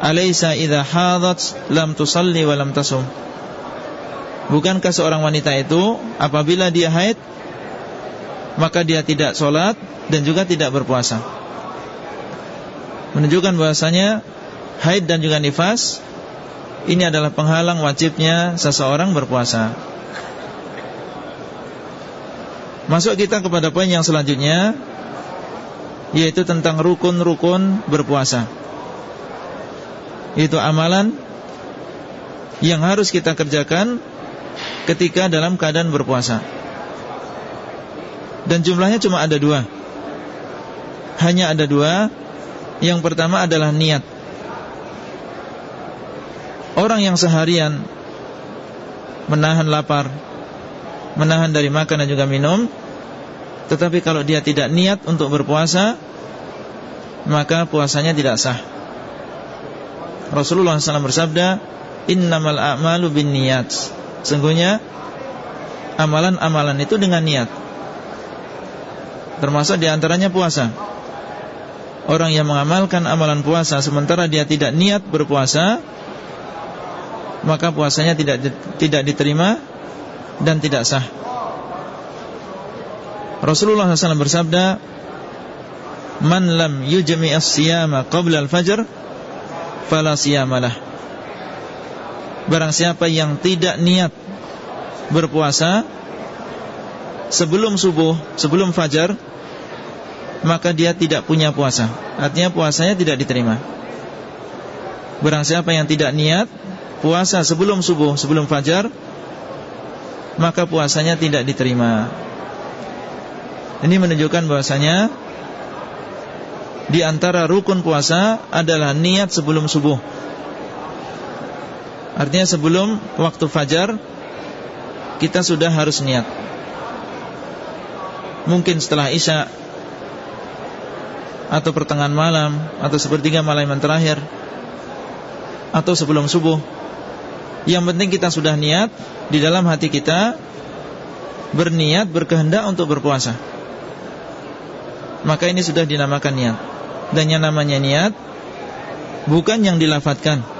Speaker 1: "Alaysa idza hadat lam tusalli wa lam tasum?" Bukankah seorang wanita itu apabila dia haid maka dia tidak sholat dan juga tidak berpuasa? Menunjukkan bahasanya haid dan juga nifas ini adalah penghalang wajibnya seseorang berpuasa. Masuk kita kepada poin yang selanjutnya Yaitu tentang rukun-rukun berpuasa. Itu amalan Yang harus kita kerjakan ketika dalam keadaan berpuasa. Dan jumlahnya cuma ada dua. Hanya ada dua. Yang pertama adalah niat. Orang yang seharian Menahan lapar Menahan dari makan dan juga minum Tetapi kalau dia tidak niat untuk berpuasa Maka puasanya tidak sah. Rasulullah SAW bersabda Innamal a'malu bin niyat Sungguhnya amalan-amalan itu dengan niat. Termasuk di antaranya puasa. Orang yang mengamalkan amalan puasa sementara dia tidak niat berpuasa, maka puasanya tidak tidak diterima dan tidak sah. Rasulullah SAW bersabda, "Man lam yujmi as-siyama qabla al-fajr, fala siyamalah." Barang siapa yang tidak niat berpuasa sebelum subuh, sebelum fajar, maka dia tidak punya puasa. Artinya puasanya tidak diterima. Barang siapa yang tidak niat puasa sebelum subuh, sebelum fajar, maka puasanya tidak diterima. Ini menunjukkan bahwasanya di antara rukun puasa adalah niat sebelum subuh. Artinya sebelum waktu fajar Kita sudah harus niat. Mungkin setelah isya Atau pertengahan malam Atau sepertiga malam yang terakhir Atau sebelum subuh. Yang penting kita sudah niat Di dalam hati kita Berniat, berkehendak untuk berpuasa. Maka ini sudah dinamakan niat. Dan yang namanya niat Bukan yang dilafatkan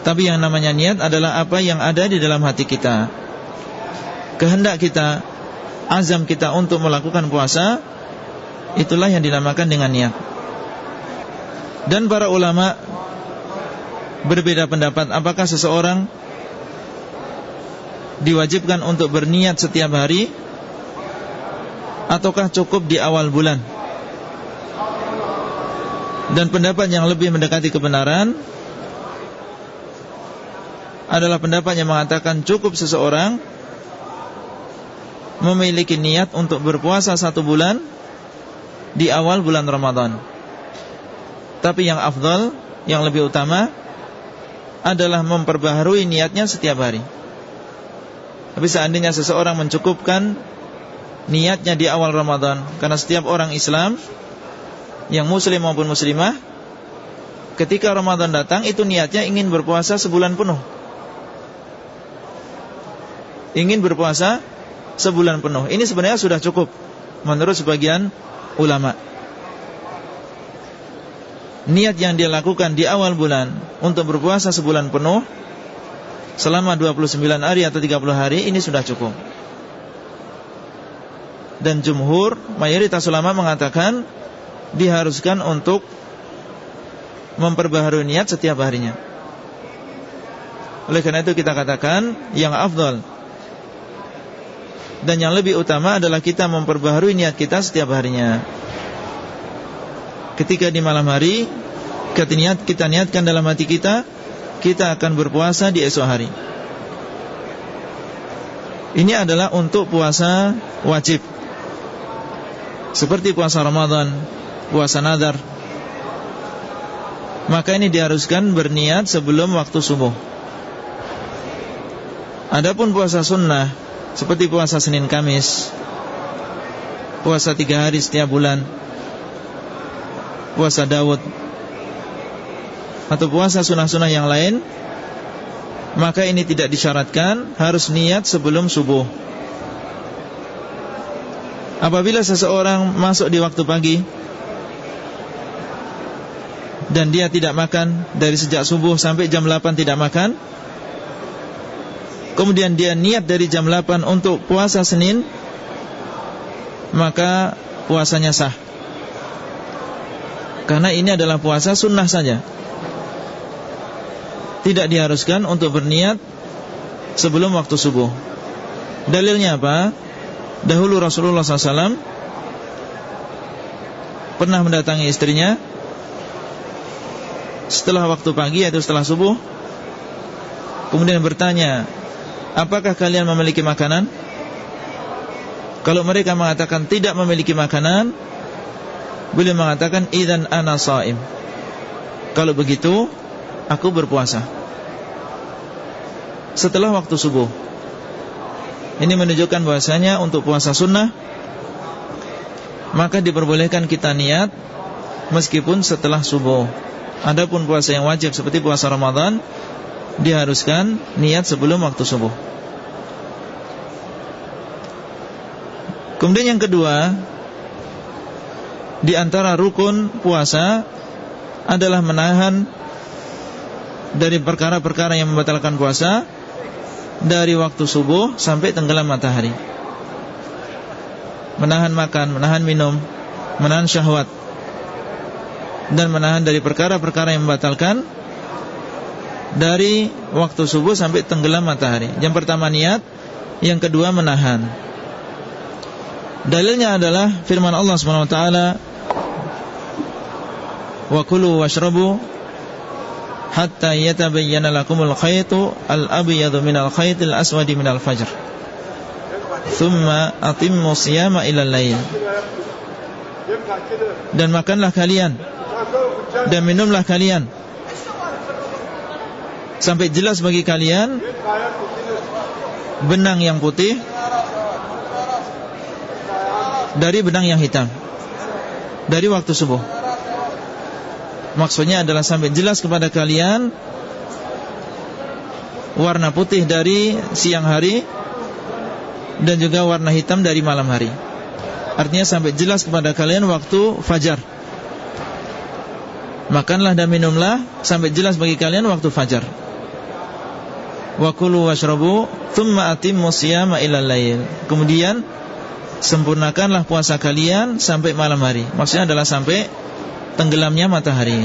Speaker 1: tapi yang namanya niat adalah apa yang ada di dalam hati kita Kehendak kita Azam kita untuk melakukan puasa Itulah yang dinamakan dengan niat Dan para ulama Berbeda pendapat Apakah seseorang diwajibkan untuk berniat setiap hari ataukah cukup di awal bulan? Dan pendapat yang lebih mendekati kebenaran adalah pendapat yang mengatakan cukup seseorang memiliki niat untuk berpuasa satu bulan di awal bulan Ramadan. Tapi yang afdal, yang lebih utama adalah memperbaharui niatnya setiap hari. Tapi seandainya seseorang mencukupkan niatnya di awal Ramadan, karena setiap orang Islam yang muslim maupun muslimah ketika Ramadan datang itu niatnya ingin berpuasa sebulan penuh. Ingin berpuasa sebulan penuh. Ini sebenarnya sudah cukup menurut sebagian ulama. Niat yang dia lakukan di awal bulan untuk berpuasa sebulan penuh selama 29 hari atau 30 hari ini sudah cukup. Dan jumhur mayoritas ulama mengatakan diharuskan untuk memperbaharui niat setiap harinya. Oleh karena itu kita katakan yang afdal dan yang lebih utama adalah kita memperbaharui niat kita setiap harinya. Ketika di malam hari kita, niat, kita niatkan dalam hati kita kita akan berpuasa di esok hari. Ini adalah untuk puasa wajib. Seperti puasa Ramadan puasa nadar Maka ini diharuskan berniat sebelum waktu subuh Adapun puasa sunnah Seperti puasa Senin Kamis. Puasa tiga hari setiap bulan. Puasa Daud Atau puasa sunnah-sunnah yang lain. Maka ini tidak disyaratkan Harus niat sebelum subuh. Apabila seseorang masuk di waktu pagi dan dia tidak makan dari sejak subuh sampai jam 8 tidak makan Kemudian dia niat dari jam 8 untuk puasa Senin Maka puasanya sah. Karena ini adalah puasa sunnah saja. Tidak diharuskan untuk berniat Sebelum waktu subuh. Dalilnya apa? Dahulu Rasulullah SAW Pernah mendatangi istrinya setelah waktu pagi yaitu setelah subuh kemudian bertanya apakah kalian memiliki makanan? Kalau mereka mengatakan tidak memiliki makanan beliau mengatakan idzan ana shaim. Kalau begitu aku berpuasa. Setelah waktu subuh. Ini menunjukkan bahasanya untuk puasa sunnah maka diperbolehkan kita niat meskipun setelah subuh. Adapun puasa yang wajib seperti puasa Ramadan diharuskan niat sebelum waktu subuh. Kemudian yang kedua, di antara rukun puasa adalah menahan dari perkara-perkara yang membatalkan puasa dari waktu subuh sampai tenggelam matahari. Menahan makan, menahan minum, menahan syahwat dan menahan dari perkara-perkara yang membatalkan dari waktu subuh sampai tenggelam matahari. Yang pertama niat, yang kedua menahan. Dalilnya adalah firman Allah Subhanahu wa taala Wa kulu washrabu hatta yatabayyana lakumul khaytu al-abyadu minal khaytil aswadi minal fajr. Thumma atimmu siyama ila lail. Dan makanlah kalian dan minumlah kalian sampai jelas bagi kalian benang yang putih dari benang yang hitam dari waktu subuh. Maksudnya adalah sampai jelas kepada kalian warna putih dari siang hari dan juga warna hitam dari malam hari. Artinya sampai jelas kepada kalian waktu fajar. Makanlah dan minumlah sampai jelas bagi kalian waktu fajar. Wa kulu washrabu thumma atimmu siyama ilal. Kemudian sempurnakanlah puasa kalian sampai malam hari. Maksudnya adalah sampai tenggelamnya matahari.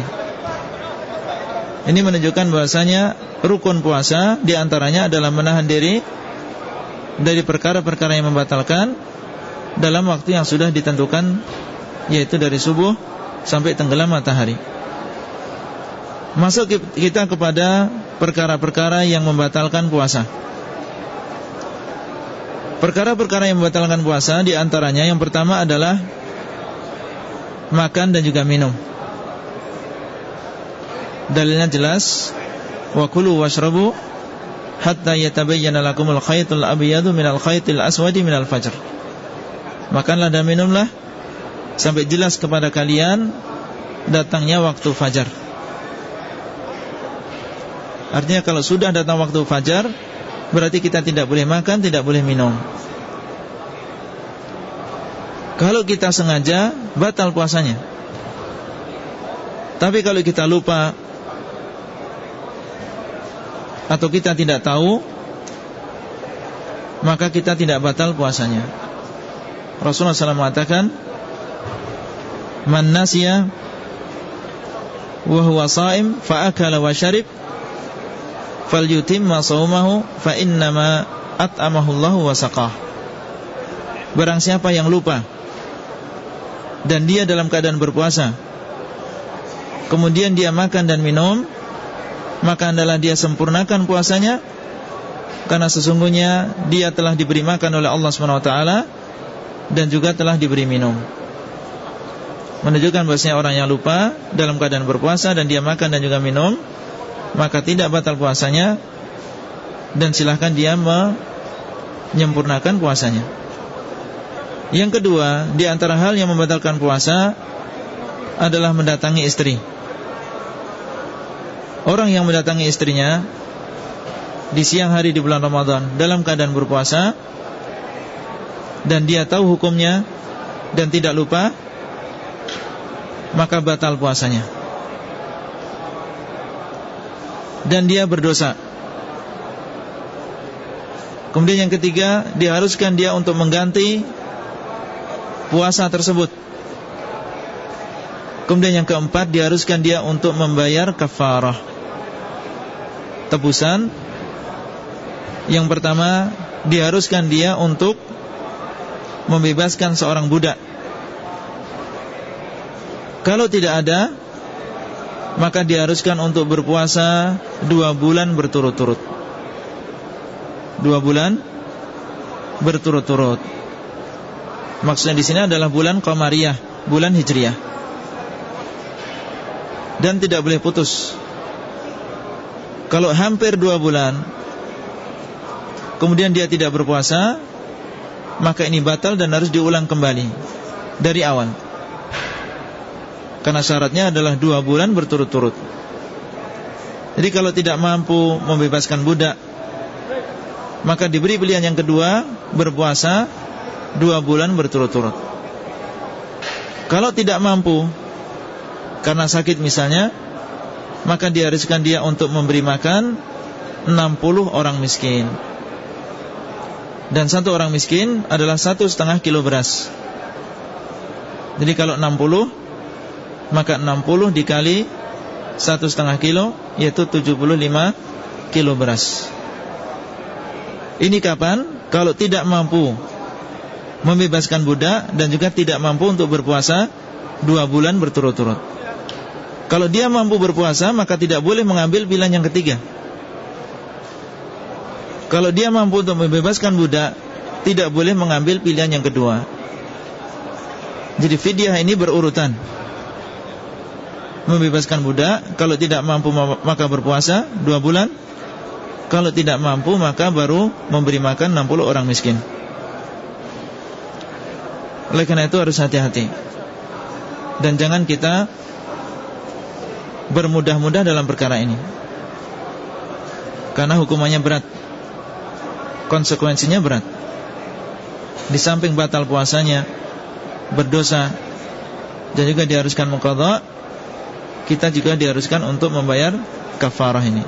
Speaker 1: Ini menunjukkan bahasanya rukun puasa di antaranya adalah menahan diri dari perkara-perkara yang membatalkan dalam waktu yang sudah ditentukan yaitu dari subuh sampai tenggelam matahari. Masuk kita kepada perkara-perkara yang membatalkan puasa. Perkara-perkara yang membatalkan puasa di antaranya yang pertama adalah makan dan juga minum. Dalilnya jelas, wa kulu washrabu hatta yatabayyana lakumul khaytul abyadu minal khaytil aswadi minal fajr. Makanlah dan minumlah sampai jelas kepada kalian datangnya waktu fajar. Artinya kalau sudah datang waktu fajar Berarti kita tidak boleh makan, tidak boleh minum. Kalau kita sengaja Batal puasanya. Tapi kalau kita lupa Atau kita tidak tahu Maka kita tidak batal puasanya. Rasulullah SAW mengatakan Man nasya Wahuwa saim Fa'akala wa syarib falyutimma saumahu fa innama at'amahu Allahu. Barang siapa yang lupa dan dia dalam keadaan berpuasa kemudian dia makan dan minum maka adalah dia sempurnakan puasanya karena sesungguhnya dia telah diberi makan oleh Allah SWT dan juga telah diberi minum menunjukkan bahasanya orang yang lupa dalam keadaan berpuasa dan dia makan dan juga minum maka tidak batal puasanya dan silahkan dia menyempurnakan puasanya. Yang kedua, di antara hal yang membatalkan puasa adalah mendatangi istri. Orang yang mendatangi istrinya di siang hari di bulan Ramadan dalam keadaan berpuasa dan dia tahu hukumnya dan tidak lupa maka batal puasanya dan dia berdosa. Kemudian yang ketiga, diharuskan dia untuk mengganti puasa tersebut. Kemudian yang keempat, diharuskan dia untuk membayar kafarah. Tebusan Yang pertama, diharuskan dia untuk membebaskan seorang budak. Kalau tidak ada maka diharuskan untuk berpuasa dua bulan berturut-turut. Dua bulan berturut-turut. Maksudnya di sini adalah bulan Qamariyah, bulan Hijriah. Dan tidak boleh putus. Kalau hampir dua bulan, kemudian dia tidak berpuasa, maka ini batal dan harus diulang kembali dari awal. Karena syaratnya adalah dua bulan berturut-turut. Jadi kalau tidak mampu membebaskan budak Maka diberi pilihan yang kedua Berpuasa Dua bulan berturut-turut. Kalau tidak mampu Karena sakit misalnya Maka diharuskan dia untuk memberi makan 60 orang miskin. Dan satu orang miskin adalah satu setengah kilo beras. Jadi kalau 60 maka 60 dikali satu setengah kilo yaitu 75 kilo beras. Ini kapan? Kalau tidak mampu membebaskan budak dan juga tidak mampu untuk berpuasa dua bulan berturut-turut. Kalau dia mampu berpuasa maka tidak boleh mengambil pilihan yang ketiga. Kalau dia mampu untuk membebaskan budak tidak boleh mengambil pilihan yang kedua. Jadi fidyah ini berurutan membebaskan budak. Kalau tidak mampu maka berpuasa Dua bulan. Kalau tidak mampu maka baru memberi makan 60 orang miskin. Oleh karena itu harus hati-hati. Dan jangan kita Bermudah-mudah dalam perkara ini. Karena hukumannya berat. Konsekuensinya berat. Di samping batal puasanya Berdosa Dan juga diharuskan mengkodok kita juga diharuskan untuk membayar kafarah ini.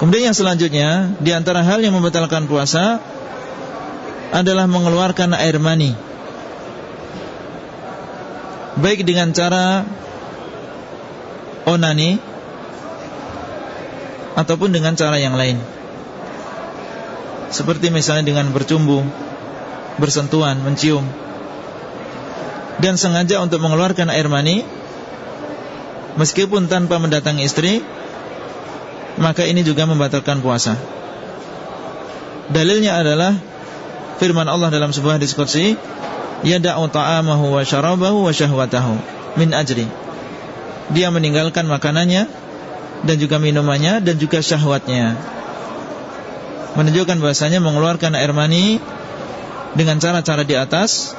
Speaker 1: Kemudian yang selanjutnya di antara hal yang membatalkan puasa adalah mengeluarkan air mani. Baik dengan cara onani ataupun dengan cara yang lain. Seperti misalnya dengan bercumbu Bersentuhan, mencium Dan sengaja untuk mengeluarkan air mani Meskipun tanpa mendatangi istri Maka ini juga membatalkan puasa. Dalilnya adalah Firman Allah dalam sebuah diskusi Yada'u ta'amahu wa syarabahu wa syahwatahu Min ajri. Dia meninggalkan makanannya Dan juga minumannya Dan juga syahwatnya. Menunjukkan bahasanya mengeluarkan air mani dengan cara-cara di atas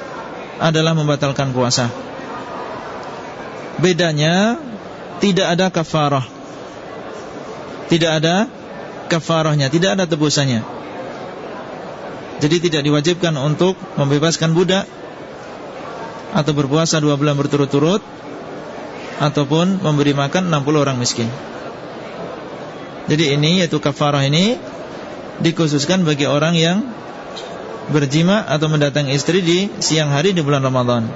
Speaker 1: adalah membatalkan puasa. Bedanya tidak ada kafarah. Tidak ada kafarahnya, tidak ada tebusannya. Jadi tidak diwajibkan untuk membebaskan budak atau berpuasa dua bulan berturut-turut ataupun memberi makan 60 orang miskin. Jadi ini yaitu kafarah ini dikhususkan bagi orang yang berjima atau mendatangi istri di siang hari di bulan Ramadan.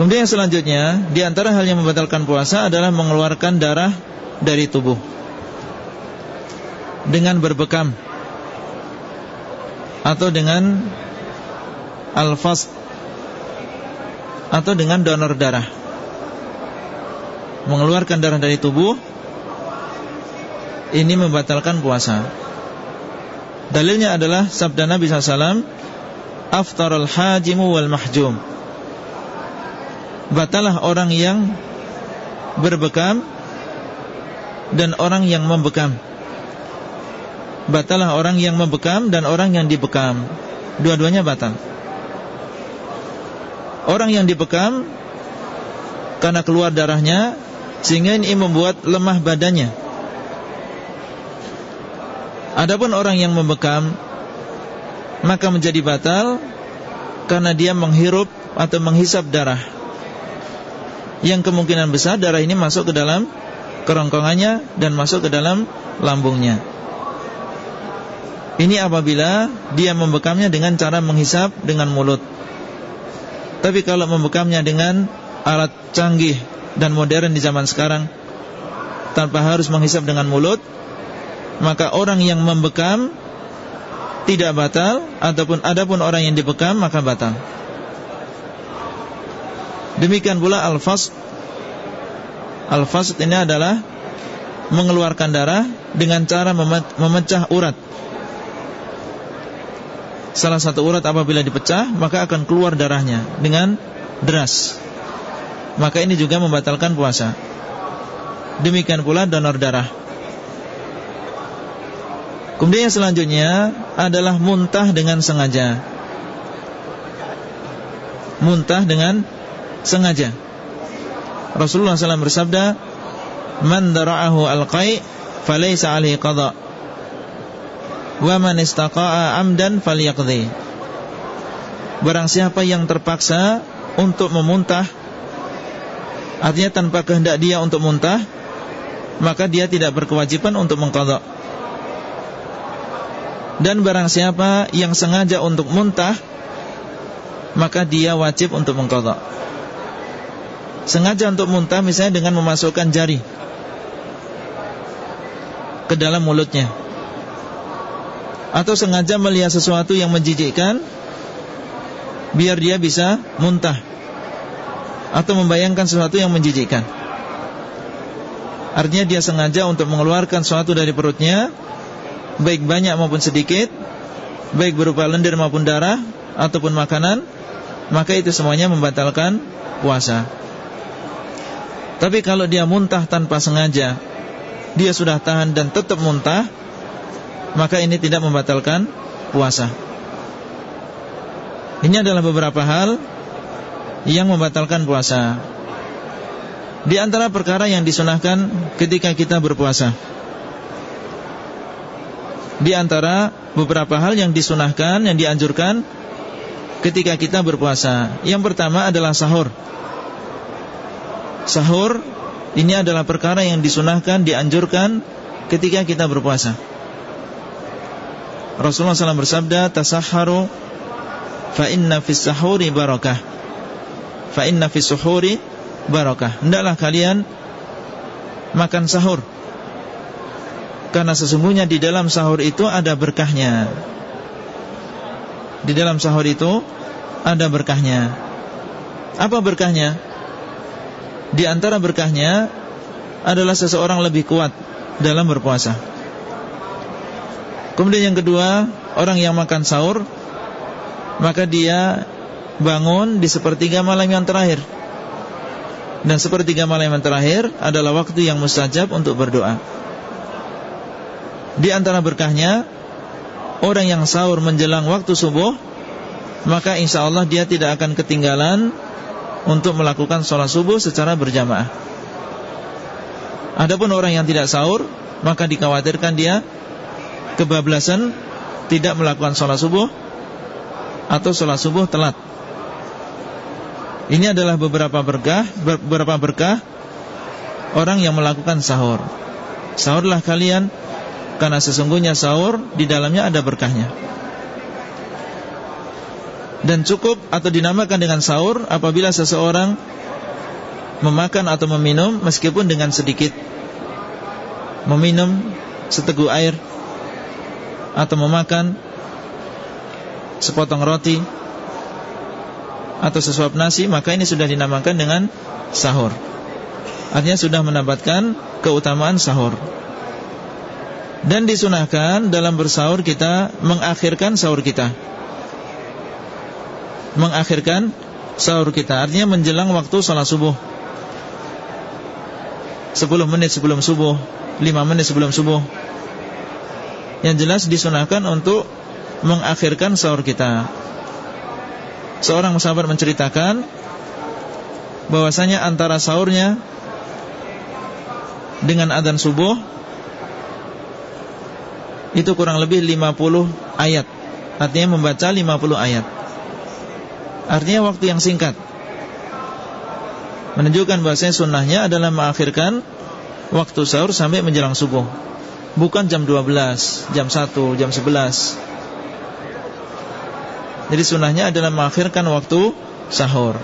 Speaker 1: Kemudian yang selanjutnya Di antara hal yang membatalkan puasa adalah mengeluarkan darah dari tubuh. Dengan berbekam. Atau dengan Alfas Atau dengan donor darah. Mengeluarkan darah dari tubuh ini membatalkan puasa. Dalilnya adalah sabda Nabi SAW Aftarul hajimu wal mahjum Batalah orang yang berbekam Dan orang yang membekam. Batalah orang yang membekam dan orang yang dibekam. Dua-duanya batal. Orang yang dibekam Karena keluar darahnya Sehingga ini membuat lemah badannya. Adapun orang yang membekam maka menjadi batal karena dia menghirup atau menghisap darah. Yang kemungkinan besar darah ini masuk ke dalam kerongkongannya dan masuk ke dalam lambungnya. Ini apabila dia membekamnya dengan cara menghisap dengan mulut. Tapi kalau membekamnya dengan alat canggih dan modern di zaman sekarang tanpa harus menghisap dengan mulut, maka orang yang membekam tidak batal ataupun adapun orang yang dibekam maka batal. Demikian pula al-fasd. Ini adalah mengeluarkan darah dengan cara memecah urat. Salah satu urat apabila dipecah maka akan keluar darahnya dengan deras. Maka ini juga membatalkan puasa. Demikian pula donor darah. Kemudian yang selanjutnya adalah muntah dengan sengaja. Muntah dengan sengaja. Rasulullah SAW bersabda, "Man dara'ahu al-qai' falaysa 'alaihi qada'." Wa man istaqa'a 'amdan falyaqdi. Barang siapa yang terpaksa untuk memuntah Artinya tanpa kehendak dia untuk muntah Maka dia tidak berkewajiban untuk mengkodok dan barang siapa yang sengaja untuk muntah Maka dia wajib untuk mengkodok Sengaja untuk muntah misalnya dengan memasukkan jari Ke dalam mulutnya. Atau sengaja melihat sesuatu yang menjijikkan Biar dia bisa muntah. Atau membayangkan sesuatu yang menjijikkan. Artinya dia sengaja untuk mengeluarkan sesuatu dari perutnya baik banyak maupun sedikit, baik berupa lendir maupun darah ataupun makanan, maka itu semuanya membatalkan puasa. Tapi kalau dia muntah tanpa sengaja, dia sudah tahan dan tetap muntah, maka ini tidak membatalkan puasa. Ini adalah beberapa hal yang membatalkan puasa. Di antara perkara yang disunahkan ketika kita berpuasa di antara beberapa hal yang disunahkan, yang dianjurkan ketika kita berpuasa. Yang pertama adalah sahur. Sahur ini adalah perkara yang disunahkan, dianjurkan ketika kita berpuasa. Rasulullah SAW bersabda, "Tasahharu fa inna fis sahuri barakah." Fa inna fis suhuri barakah. Hendaklah kalian makan sahur Karena sesungguhnya di dalam sahur itu ada berkahnya Di dalam sahur itu ada berkahnya Apa berkahnya? Di antara berkahnya adalah seseorang lebih kuat dalam berpuasa. Kemudian yang kedua Orang yang makan sahur Maka dia bangun di sepertiga malam yang terakhir. Dan sepertiga malam yang terakhir adalah waktu yang mustajab untuk berdoa. Di antara berkahnya Orang yang sahur menjelang waktu subuh Maka insya Allah dia tidak akan ketinggalan Untuk melakukan sholat subuh secara berjamaah Adapun orang yang tidak sahur Maka dikhawatirkan dia Kebablasan Tidak melakukan sholat subuh Atau sholat subuh telat ini adalah beberapa berkah beberapa berkah orang yang melakukan sahur. Sahurlah kalian karena sesungguhnya sahur di dalamnya ada berkahnya. Dan cukup atau dinamakan dengan sahur apabila seseorang memakan atau meminum meskipun dengan sedikit. Meminum seteguk air atau memakan sepotong roti atau sesuap nasi maka ini sudah dinamakan dengan sahur. Artinya sudah mendapatkan keutamaan sahur. Dan disunahkan dalam bersahur kita mengakhirkan sahur kita. Mengakhirkan sahur kita artinya menjelang waktu sholat subuh. 10 menit sebelum subuh, 5 menit sebelum subuh. Yang jelas disunahkan untuk mengakhirkan sahur kita seorang sahabat menceritakan bahwasanya antara sahurnya dengan adzan subuh itu kurang lebih 50 ayat. Artinya membaca 50 ayat. Artinya waktu yang singkat. Menunjukkan bahwasanya sunnahnya adalah mengakhirkan waktu sahur sampai menjelang subuh. Bukan jam 12, jam 1, jam 11 jadi sunahnya adalah mengakhirkan waktu sahur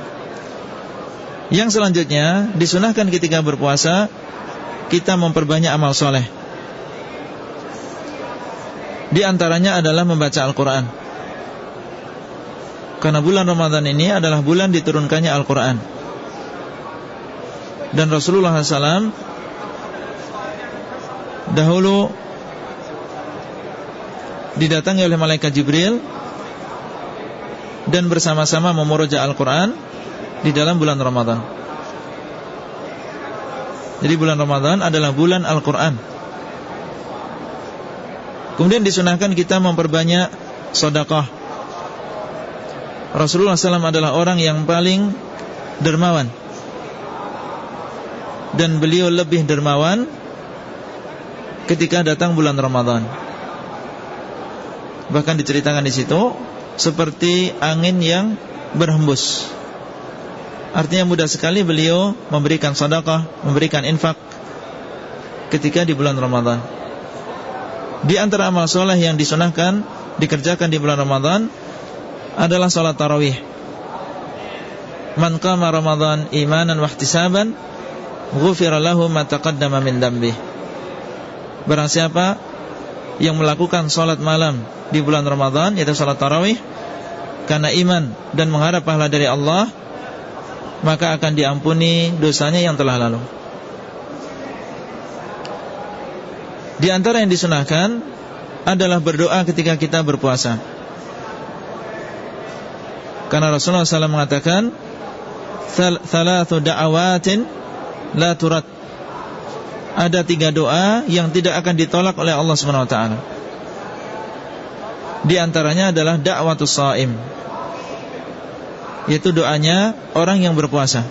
Speaker 1: Yang selanjutnya Disunahkan ketika berpuasa Kita memperbanyak amal soleh Di antaranya adalah membaca Al-Quran Karena bulan Ramadan ini adalah bulan diturunkannya Al-Quran Dan Rasulullah SAW Dahulu Didatangi oleh Malaikat Jibril dan bersama-sama memuroja Al-Quran di dalam bulan Ramadan. Jadi bulan Ramadan adalah bulan Al-Quran. Kemudian disunahkan kita memperbanyak sodakoh. Rasulullah SAW adalah orang yang paling dermawan. Dan beliau lebih dermawan ketika datang bulan Ramadan. Bahkan diceritakan di situ seperti angin yang berhembus. Artinya mudah sekali beliau memberikan sedekah, memberikan infak ketika di bulan Ramadan. Di antara amal soleh yang disunahkan dikerjakan di bulan Ramadan adalah salat tarawih. Man qama Ramadan imanan wa ihtisaban ghufira lahu ma taqaddama min dambi. Barang siapa yang melakukan salat malam di bulan Ramadan yaitu salat tarawih karena iman dan mengharap pahala dari Allah maka akan diampuni dosanya yang telah lalu. Di antara yang disunahkan adalah berdoa ketika kita berpuasa. Karena Rasulullah SAW mengatakan Thalathu da'awatin La turat Ada tiga doa yang tidak akan ditolak oleh Allah SWT Di antaranya adalah da'watus sa'im Yaitu doanya orang yang berpuasa.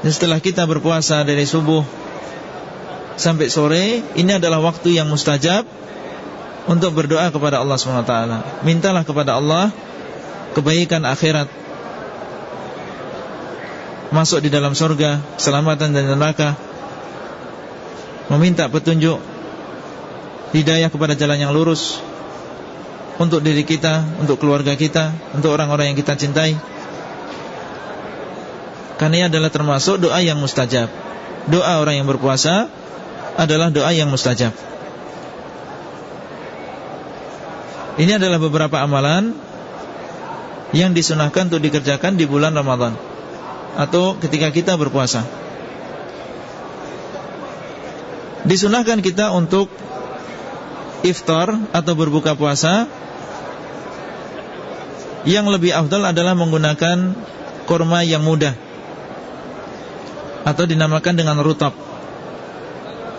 Speaker 1: Dan setelah kita berpuasa dari subuh Sampai sore Ini adalah waktu yang mustajab Untuk berdoa kepada Allah SWT Mintalah kepada Allah Kebaikan akhirat Masuk di dalam surga Selamatan dan neraka Meminta petunjuk hidayah kepada jalan yang lurus untuk diri kita, untuk keluarga kita, untuk orang-orang yang kita cintai. Karena ini adalah termasuk doa yang mustajab. Doa orang yang berpuasa adalah doa yang mustajab. Ini adalah beberapa amalan yang disunahkan untuk dikerjakan di bulan Ramadan atau ketika kita berpuasa. Disunahkan kita untuk iftar atau berbuka puasa yang lebih afdal adalah menggunakan kurma yang mudah atau dinamakan dengan rutab.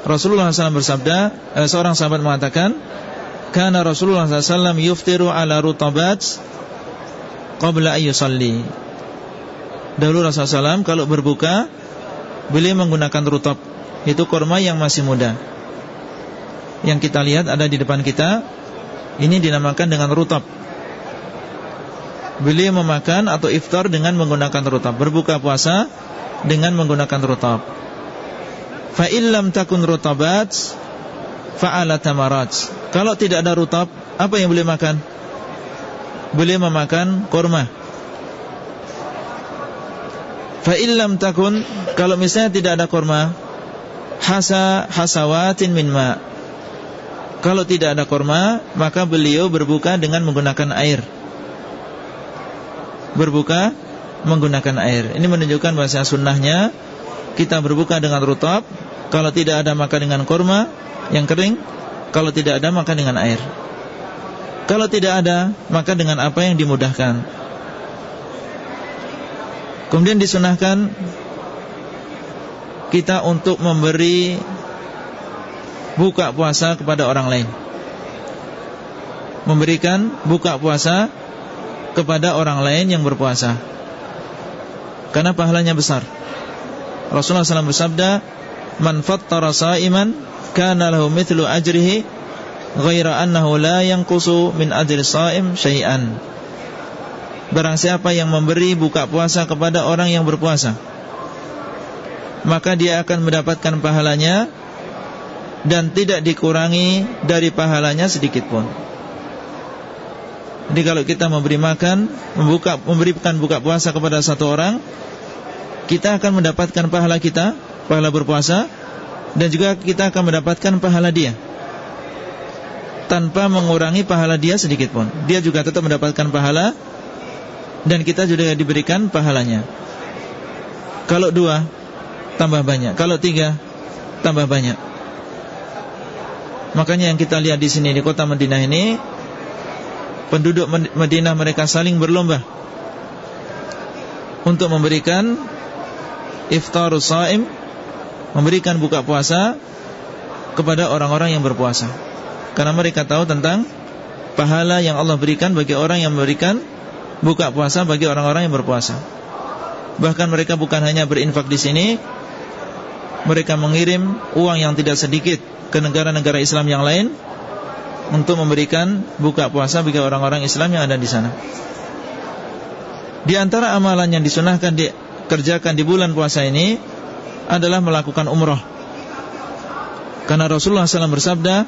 Speaker 1: Rasulullah SAW bersabda, eh, seorang sahabat mengatakan, karena Rasulullah SAW yuftiru ala rutabat qabla ayyusalli. Dahulu Rasulullah SAW kalau berbuka, beliau menggunakan rutab, itu kurma yang masih muda. Yang kita lihat ada di depan kita, ini dinamakan dengan rutab. Beliau memakan atau iftar dengan menggunakan rutab Berbuka puasa dengan menggunakan rutab Fa illam takun rutabat Fa'ala tamarat Kalau tidak ada rutab Apa yang boleh makan? Boleh memakan korma Fa illam takun Kalau misalnya tidak ada korma Hasa hasawatin min ma Kalau tidak ada korma Maka beliau berbuka dengan menggunakan air berbuka menggunakan air. Ini menunjukkan bahasa sunnahnya kita berbuka dengan rutab. Kalau tidak ada maka dengan korma yang kering. Kalau tidak ada maka dengan air. Kalau tidak ada maka dengan apa yang dimudahkan. Kemudian disunahkan kita untuk memberi buka puasa kepada orang lain. Memberikan buka puasa kepada orang lain yang berpuasa Karena pahalanya besar Rasulullah SAW bersabda Man fattara sa'iman Kana lahu mithlu ajrihi Ghaira annahu la yankusu Min ajri sa'im syai'an. Barang siapa yang memberi buka puasa kepada orang yang berpuasa Maka dia akan mendapatkan pahalanya Dan tidak dikurangi dari pahalanya sedikit pun. Jadi kalau kita memberi makan, membuka, memberikan buka puasa kepada satu orang, kita akan mendapatkan pahala kita, pahala berpuasa, dan juga kita akan mendapatkan pahala dia. Tanpa mengurangi pahala dia sedikit pun. Dia juga tetap mendapatkan pahala, dan kita juga diberikan pahalanya. Kalau dua, tambah banyak. Kalau tiga, tambah banyak. Makanya yang kita lihat di sini di kota Madinah ini penduduk Madinah mereka saling berlomba untuk memberikan iftar saim, memberikan buka puasa kepada orang-orang yang berpuasa. Karena mereka tahu tentang pahala yang Allah berikan bagi orang yang memberikan buka puasa bagi orang-orang yang berpuasa. Bahkan mereka bukan hanya berinfak di sini, mereka mengirim uang yang tidak sedikit ke negara-negara Islam yang lain untuk memberikan buka puasa bagi orang-orang Islam yang ada di sana. Di antara amalan yang disunahkan dikerjakan di bulan puasa ini adalah melakukan umrah. Karena Rasulullah SAW bersabda,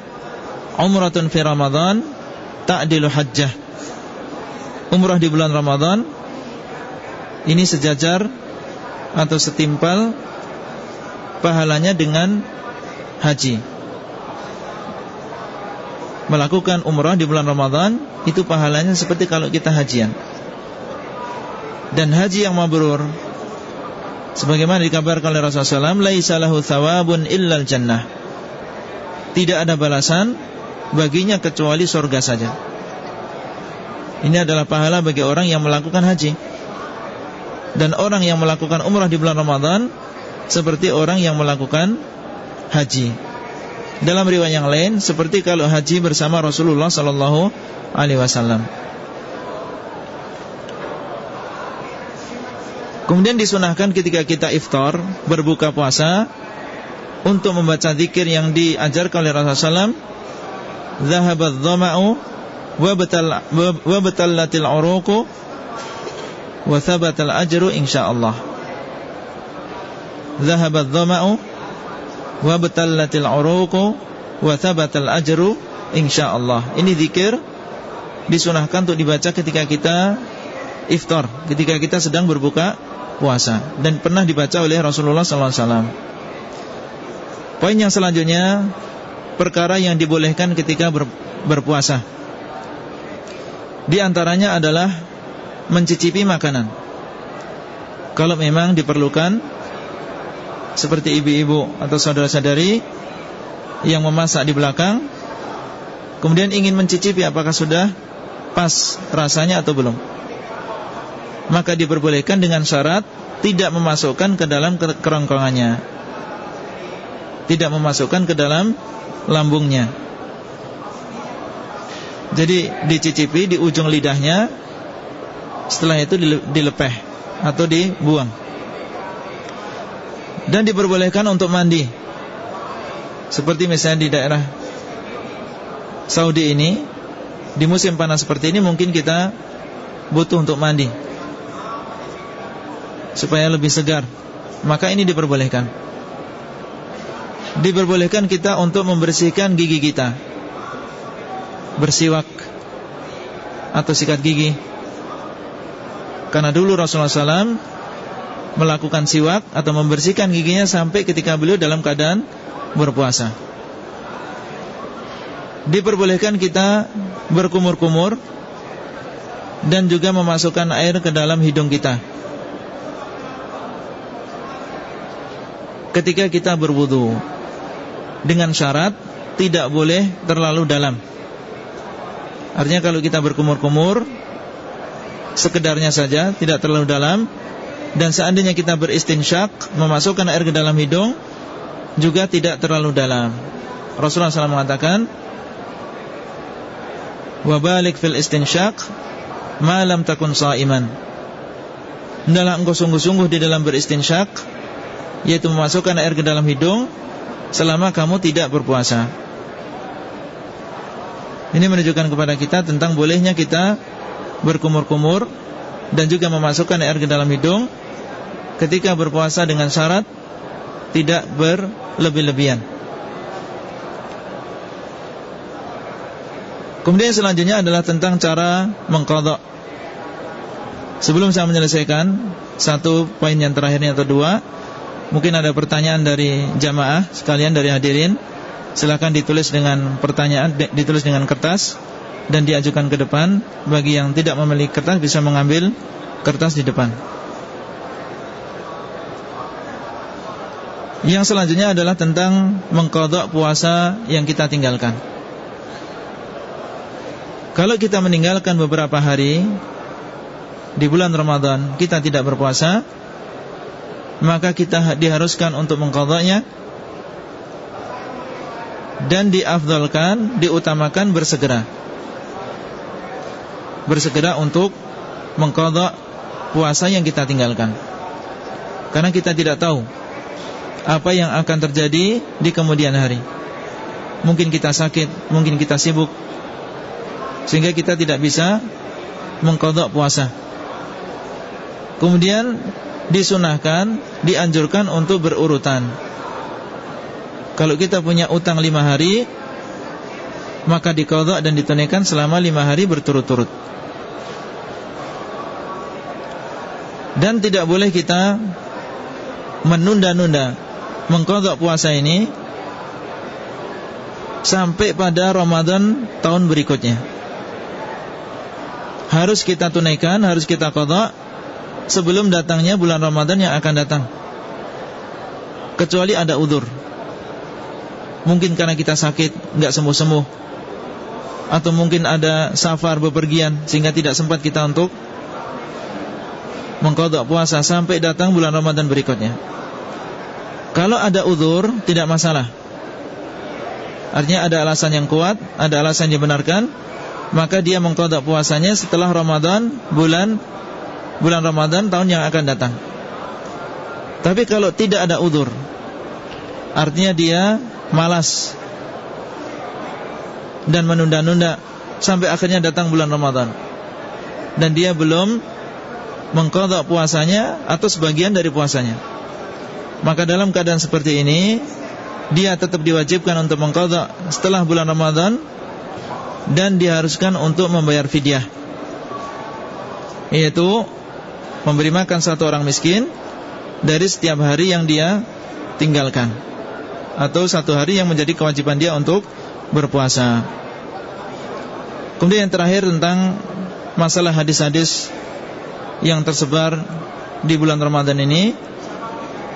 Speaker 1: Umratun fi Ramadan ta'dilu hajjah. Umrah di bulan Ramadan ini sejajar atau setimpal pahalanya dengan haji melakukan umrah di bulan Ramadan itu pahalanya seperti kalau kita hajian. Dan haji yang mabrur sebagaimana dikabarkan oleh Rasulullah SAW, laisa lahu thawabun illal jannah. Tidak ada balasan baginya kecuali surga saja. Ini adalah pahala bagi orang yang melakukan haji. Dan orang yang melakukan umrah di bulan Ramadan seperti orang yang melakukan haji. Dalam riwayat yang lain seperti kalau haji bersama Rasulullah sallallahu alaihi wasallam. Kemudian disunahkan ketika kita iftar berbuka puasa untuk membaca zikir yang diajarkan oleh Rasulullah SAW Zahabat dhama'u wa batallatil uruqu wa thabatal ajru insyaallah. Zahabat dhama'u wa batallatil uruqu wa thabatal ajru insyaallah. Ini zikir disunahkan untuk dibaca ketika kita iftar, ketika kita sedang berbuka puasa dan pernah dibaca oleh Rasulullah sallallahu alaihi wasallam. Poin yang selanjutnya perkara yang dibolehkan ketika ber, berpuasa. Di antaranya adalah mencicipi makanan. Kalau memang diperlukan seperti ibu-ibu atau saudara-saudari yang memasak di belakang kemudian ingin mencicipi apakah sudah pas rasanya atau belum. Maka diperbolehkan dengan syarat tidak memasukkan ke dalam kerongkongannya. Tidak memasukkan ke dalam lambungnya. Jadi dicicipi di ujung lidahnya Setelah itu dilepeh Atau dibuang Dan diperbolehkan untuk mandi Seperti misalnya di daerah Saudi ini Di musim panas seperti ini Mungkin kita butuh untuk mandi Supaya lebih segar Maka ini diperbolehkan Diperbolehkan kita untuk membersihkan gigi kita bersiwak atau sikat gigi. Karena dulu Rasulullah SAW melakukan siwak atau membersihkan giginya sampai ketika beliau dalam keadaan berpuasa. Diperbolehkan kita berkumur-kumur dan juga memasukkan air ke dalam hidung kita. Ketika kita berwudu dengan syarat tidak boleh terlalu dalam. Artinya kalau kita berkumur-kumur Sekedarnya saja Tidak terlalu dalam Dan seandainya kita beristinsyak Memasukkan air ke dalam hidung Juga tidak terlalu dalam Rasulullah SAW mengatakan Wabalik fil istinsyak Malam takun sa'iman Hendaklah engkau sungguh-sungguh di dalam beristinsyak Yaitu memasukkan air ke dalam hidung Selama kamu tidak berpuasa ini menunjukkan kepada kita tentang bolehnya kita berkumur-kumur dan juga memasukkan air ke dalam hidung ketika berpuasa dengan syarat tidak berlebih-lebihan. Kemudian selanjutnya adalah tentang cara mengkodok. Sebelum saya menyelesaikan satu poin yang terakhirnya atau dua, mungkin ada pertanyaan dari jamaah sekalian dari hadirin. Silakan ditulis dengan pertanyaan Ditulis dengan kertas Dan diajukan ke depan. Bagi yang tidak memiliki kertas bisa mengambil Kertas di depan. Yang selanjutnya adalah tentang Mengkodok puasa yang kita tinggalkan. Kalau kita meninggalkan beberapa hari Di bulan Ramadan Kita tidak berpuasa Maka kita diharuskan untuk mengkodoknya dan diafdalkan, diutamakan bersegera. Bersegera untuk mengkodok puasa yang kita tinggalkan. Karena kita tidak tahu apa yang akan terjadi di kemudian hari. Mungkin kita sakit, mungkin kita sibuk, sehingga kita tidak bisa mengkodok puasa. Kemudian disunahkan, dianjurkan untuk berurutan. Kalau kita punya utang lima hari Maka dikodok dan ditunaikan selama lima hari berturut-turut. Dan tidak boleh kita Menunda-nunda Mengkodok puasa ini Sampai pada Ramadan tahun berikutnya. Harus kita tunaikan Harus kita kodok Sebelum datangnya bulan Ramadan yang akan datang. Kecuali ada udur. Mungkin karena kita sakit nggak sembuh-sembuh. Atau mungkin ada safar bepergian Sehingga tidak sempat kita untuk Mengkodok puasa Sampai datang bulan Ramadan berikutnya. Kalau ada uzur Tidak masalah. Artinya ada alasan yang kuat Ada alasan yang dibenarkan Maka dia mengkodok puasanya setelah Ramadan Bulan Bulan Ramadan tahun yang akan datang. Tapi kalau tidak ada uzur Artinya dia malas dan menunda-nunda sampai akhirnya datang bulan Ramadan. Dan dia belum mengkodok puasanya atau sebagian dari puasanya. Maka dalam keadaan seperti ini dia tetap diwajibkan untuk mengkodok setelah bulan Ramadan dan diharuskan untuk membayar fidyah yaitu memberi makan satu orang miskin dari setiap hari yang dia tinggalkan. Atau satu hari yang menjadi kewajiban dia untuk berpuasa. Kemudian yang terakhir tentang masalah hadis-hadis yang tersebar di bulan Ramadan ini.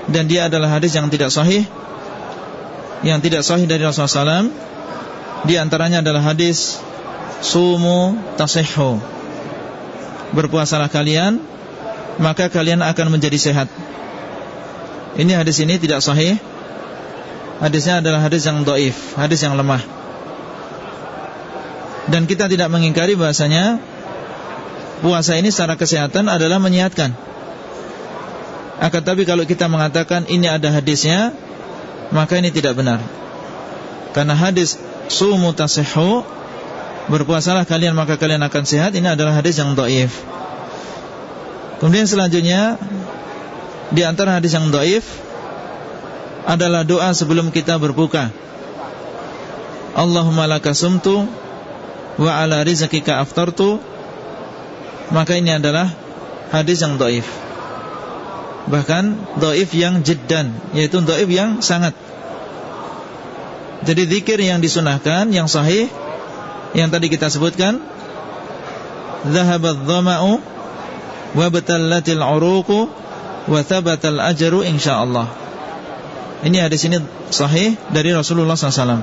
Speaker 1: Dan dia adalah hadis yang tidak sahih. Yang tidak sahih dari Rasulullah SAW di antaranya adalah hadis sumu tasihhu. Berpuasalah kalian maka kalian akan menjadi sehat ini hadis ini tidak sahih hadisnya adalah hadis yang doif hadis yang lemah dan kita tidak mengingkari bahasanya puasa ini secara kesehatan adalah menyehatkan. Akan tapi kalau kita mengatakan ini ada hadisnya, maka ini tidak benar. Karena hadis sumu tasihhu berpuasalah kalian maka kalian akan sehat ini adalah hadis yang dhaif. Kemudian selanjutnya di antara hadis yang dhaif adalah doa sebelum kita berbuka. Allahumma lakasumtu wa ala rizqika aftartu. Maka ini adalah hadis yang doif bahkan doif yang jeddan yaitu doif yang sangat. Jadi zikir yang disunahkan yang sahih yang tadi kita sebutkan zahabat dhama'u wa batallatil uruqu wa thabatal ajru insyaallah ini hadis ini sahih dari Rasulullah SAW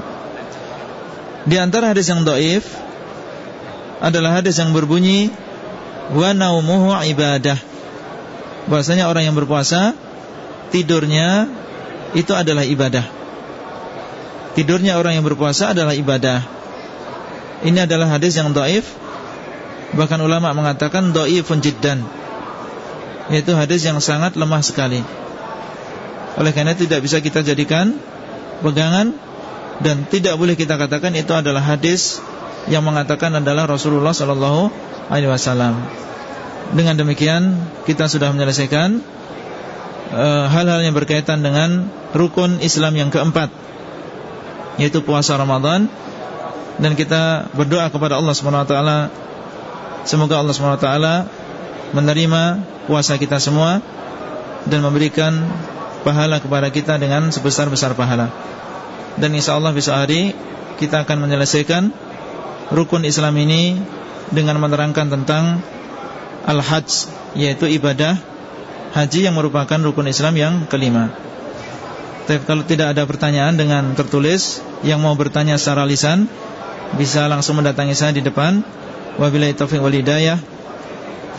Speaker 1: di antara hadis yang doif adalah hadis yang berbunyi wa naumuhu ibadah. Bahasanya orang yang berpuasa tidurnya itu adalah ibadah. Tidurnya orang yang berpuasa adalah ibadah. Ini adalah hadis yang dhaif. Bahkan ulama mengatakan dhaifun jiddan. Yaitu hadis yang sangat lemah sekali. Oleh karena tidak bisa kita jadikan pegangan dan tidak boleh kita katakan itu adalah hadis yang mengatakan adalah Rasulullah sallallahu alaihi wasallam. Dengan demikian kita sudah menyelesaikan eh, hal-hal uh, yang berkaitan dengan rukun Islam yang keempat yaitu puasa Ramadan dan kita berdoa kepada Allah taala semoga Allah taala menerima puasa kita semua dan memberikan pahala kepada kita dengan sebesar-besar pahala. Dan insya Allah bisa hari kita akan menyelesaikan rukun Islam ini dengan menerangkan tentang al-hajj yaitu ibadah haji yang merupakan rukun Islam yang kelima. Tapi kalau tidak ada pertanyaan dengan tertulis yang mau bertanya secara lisan bisa langsung mendatangi saya di depan. Wabillahi taufiq wal hidayah.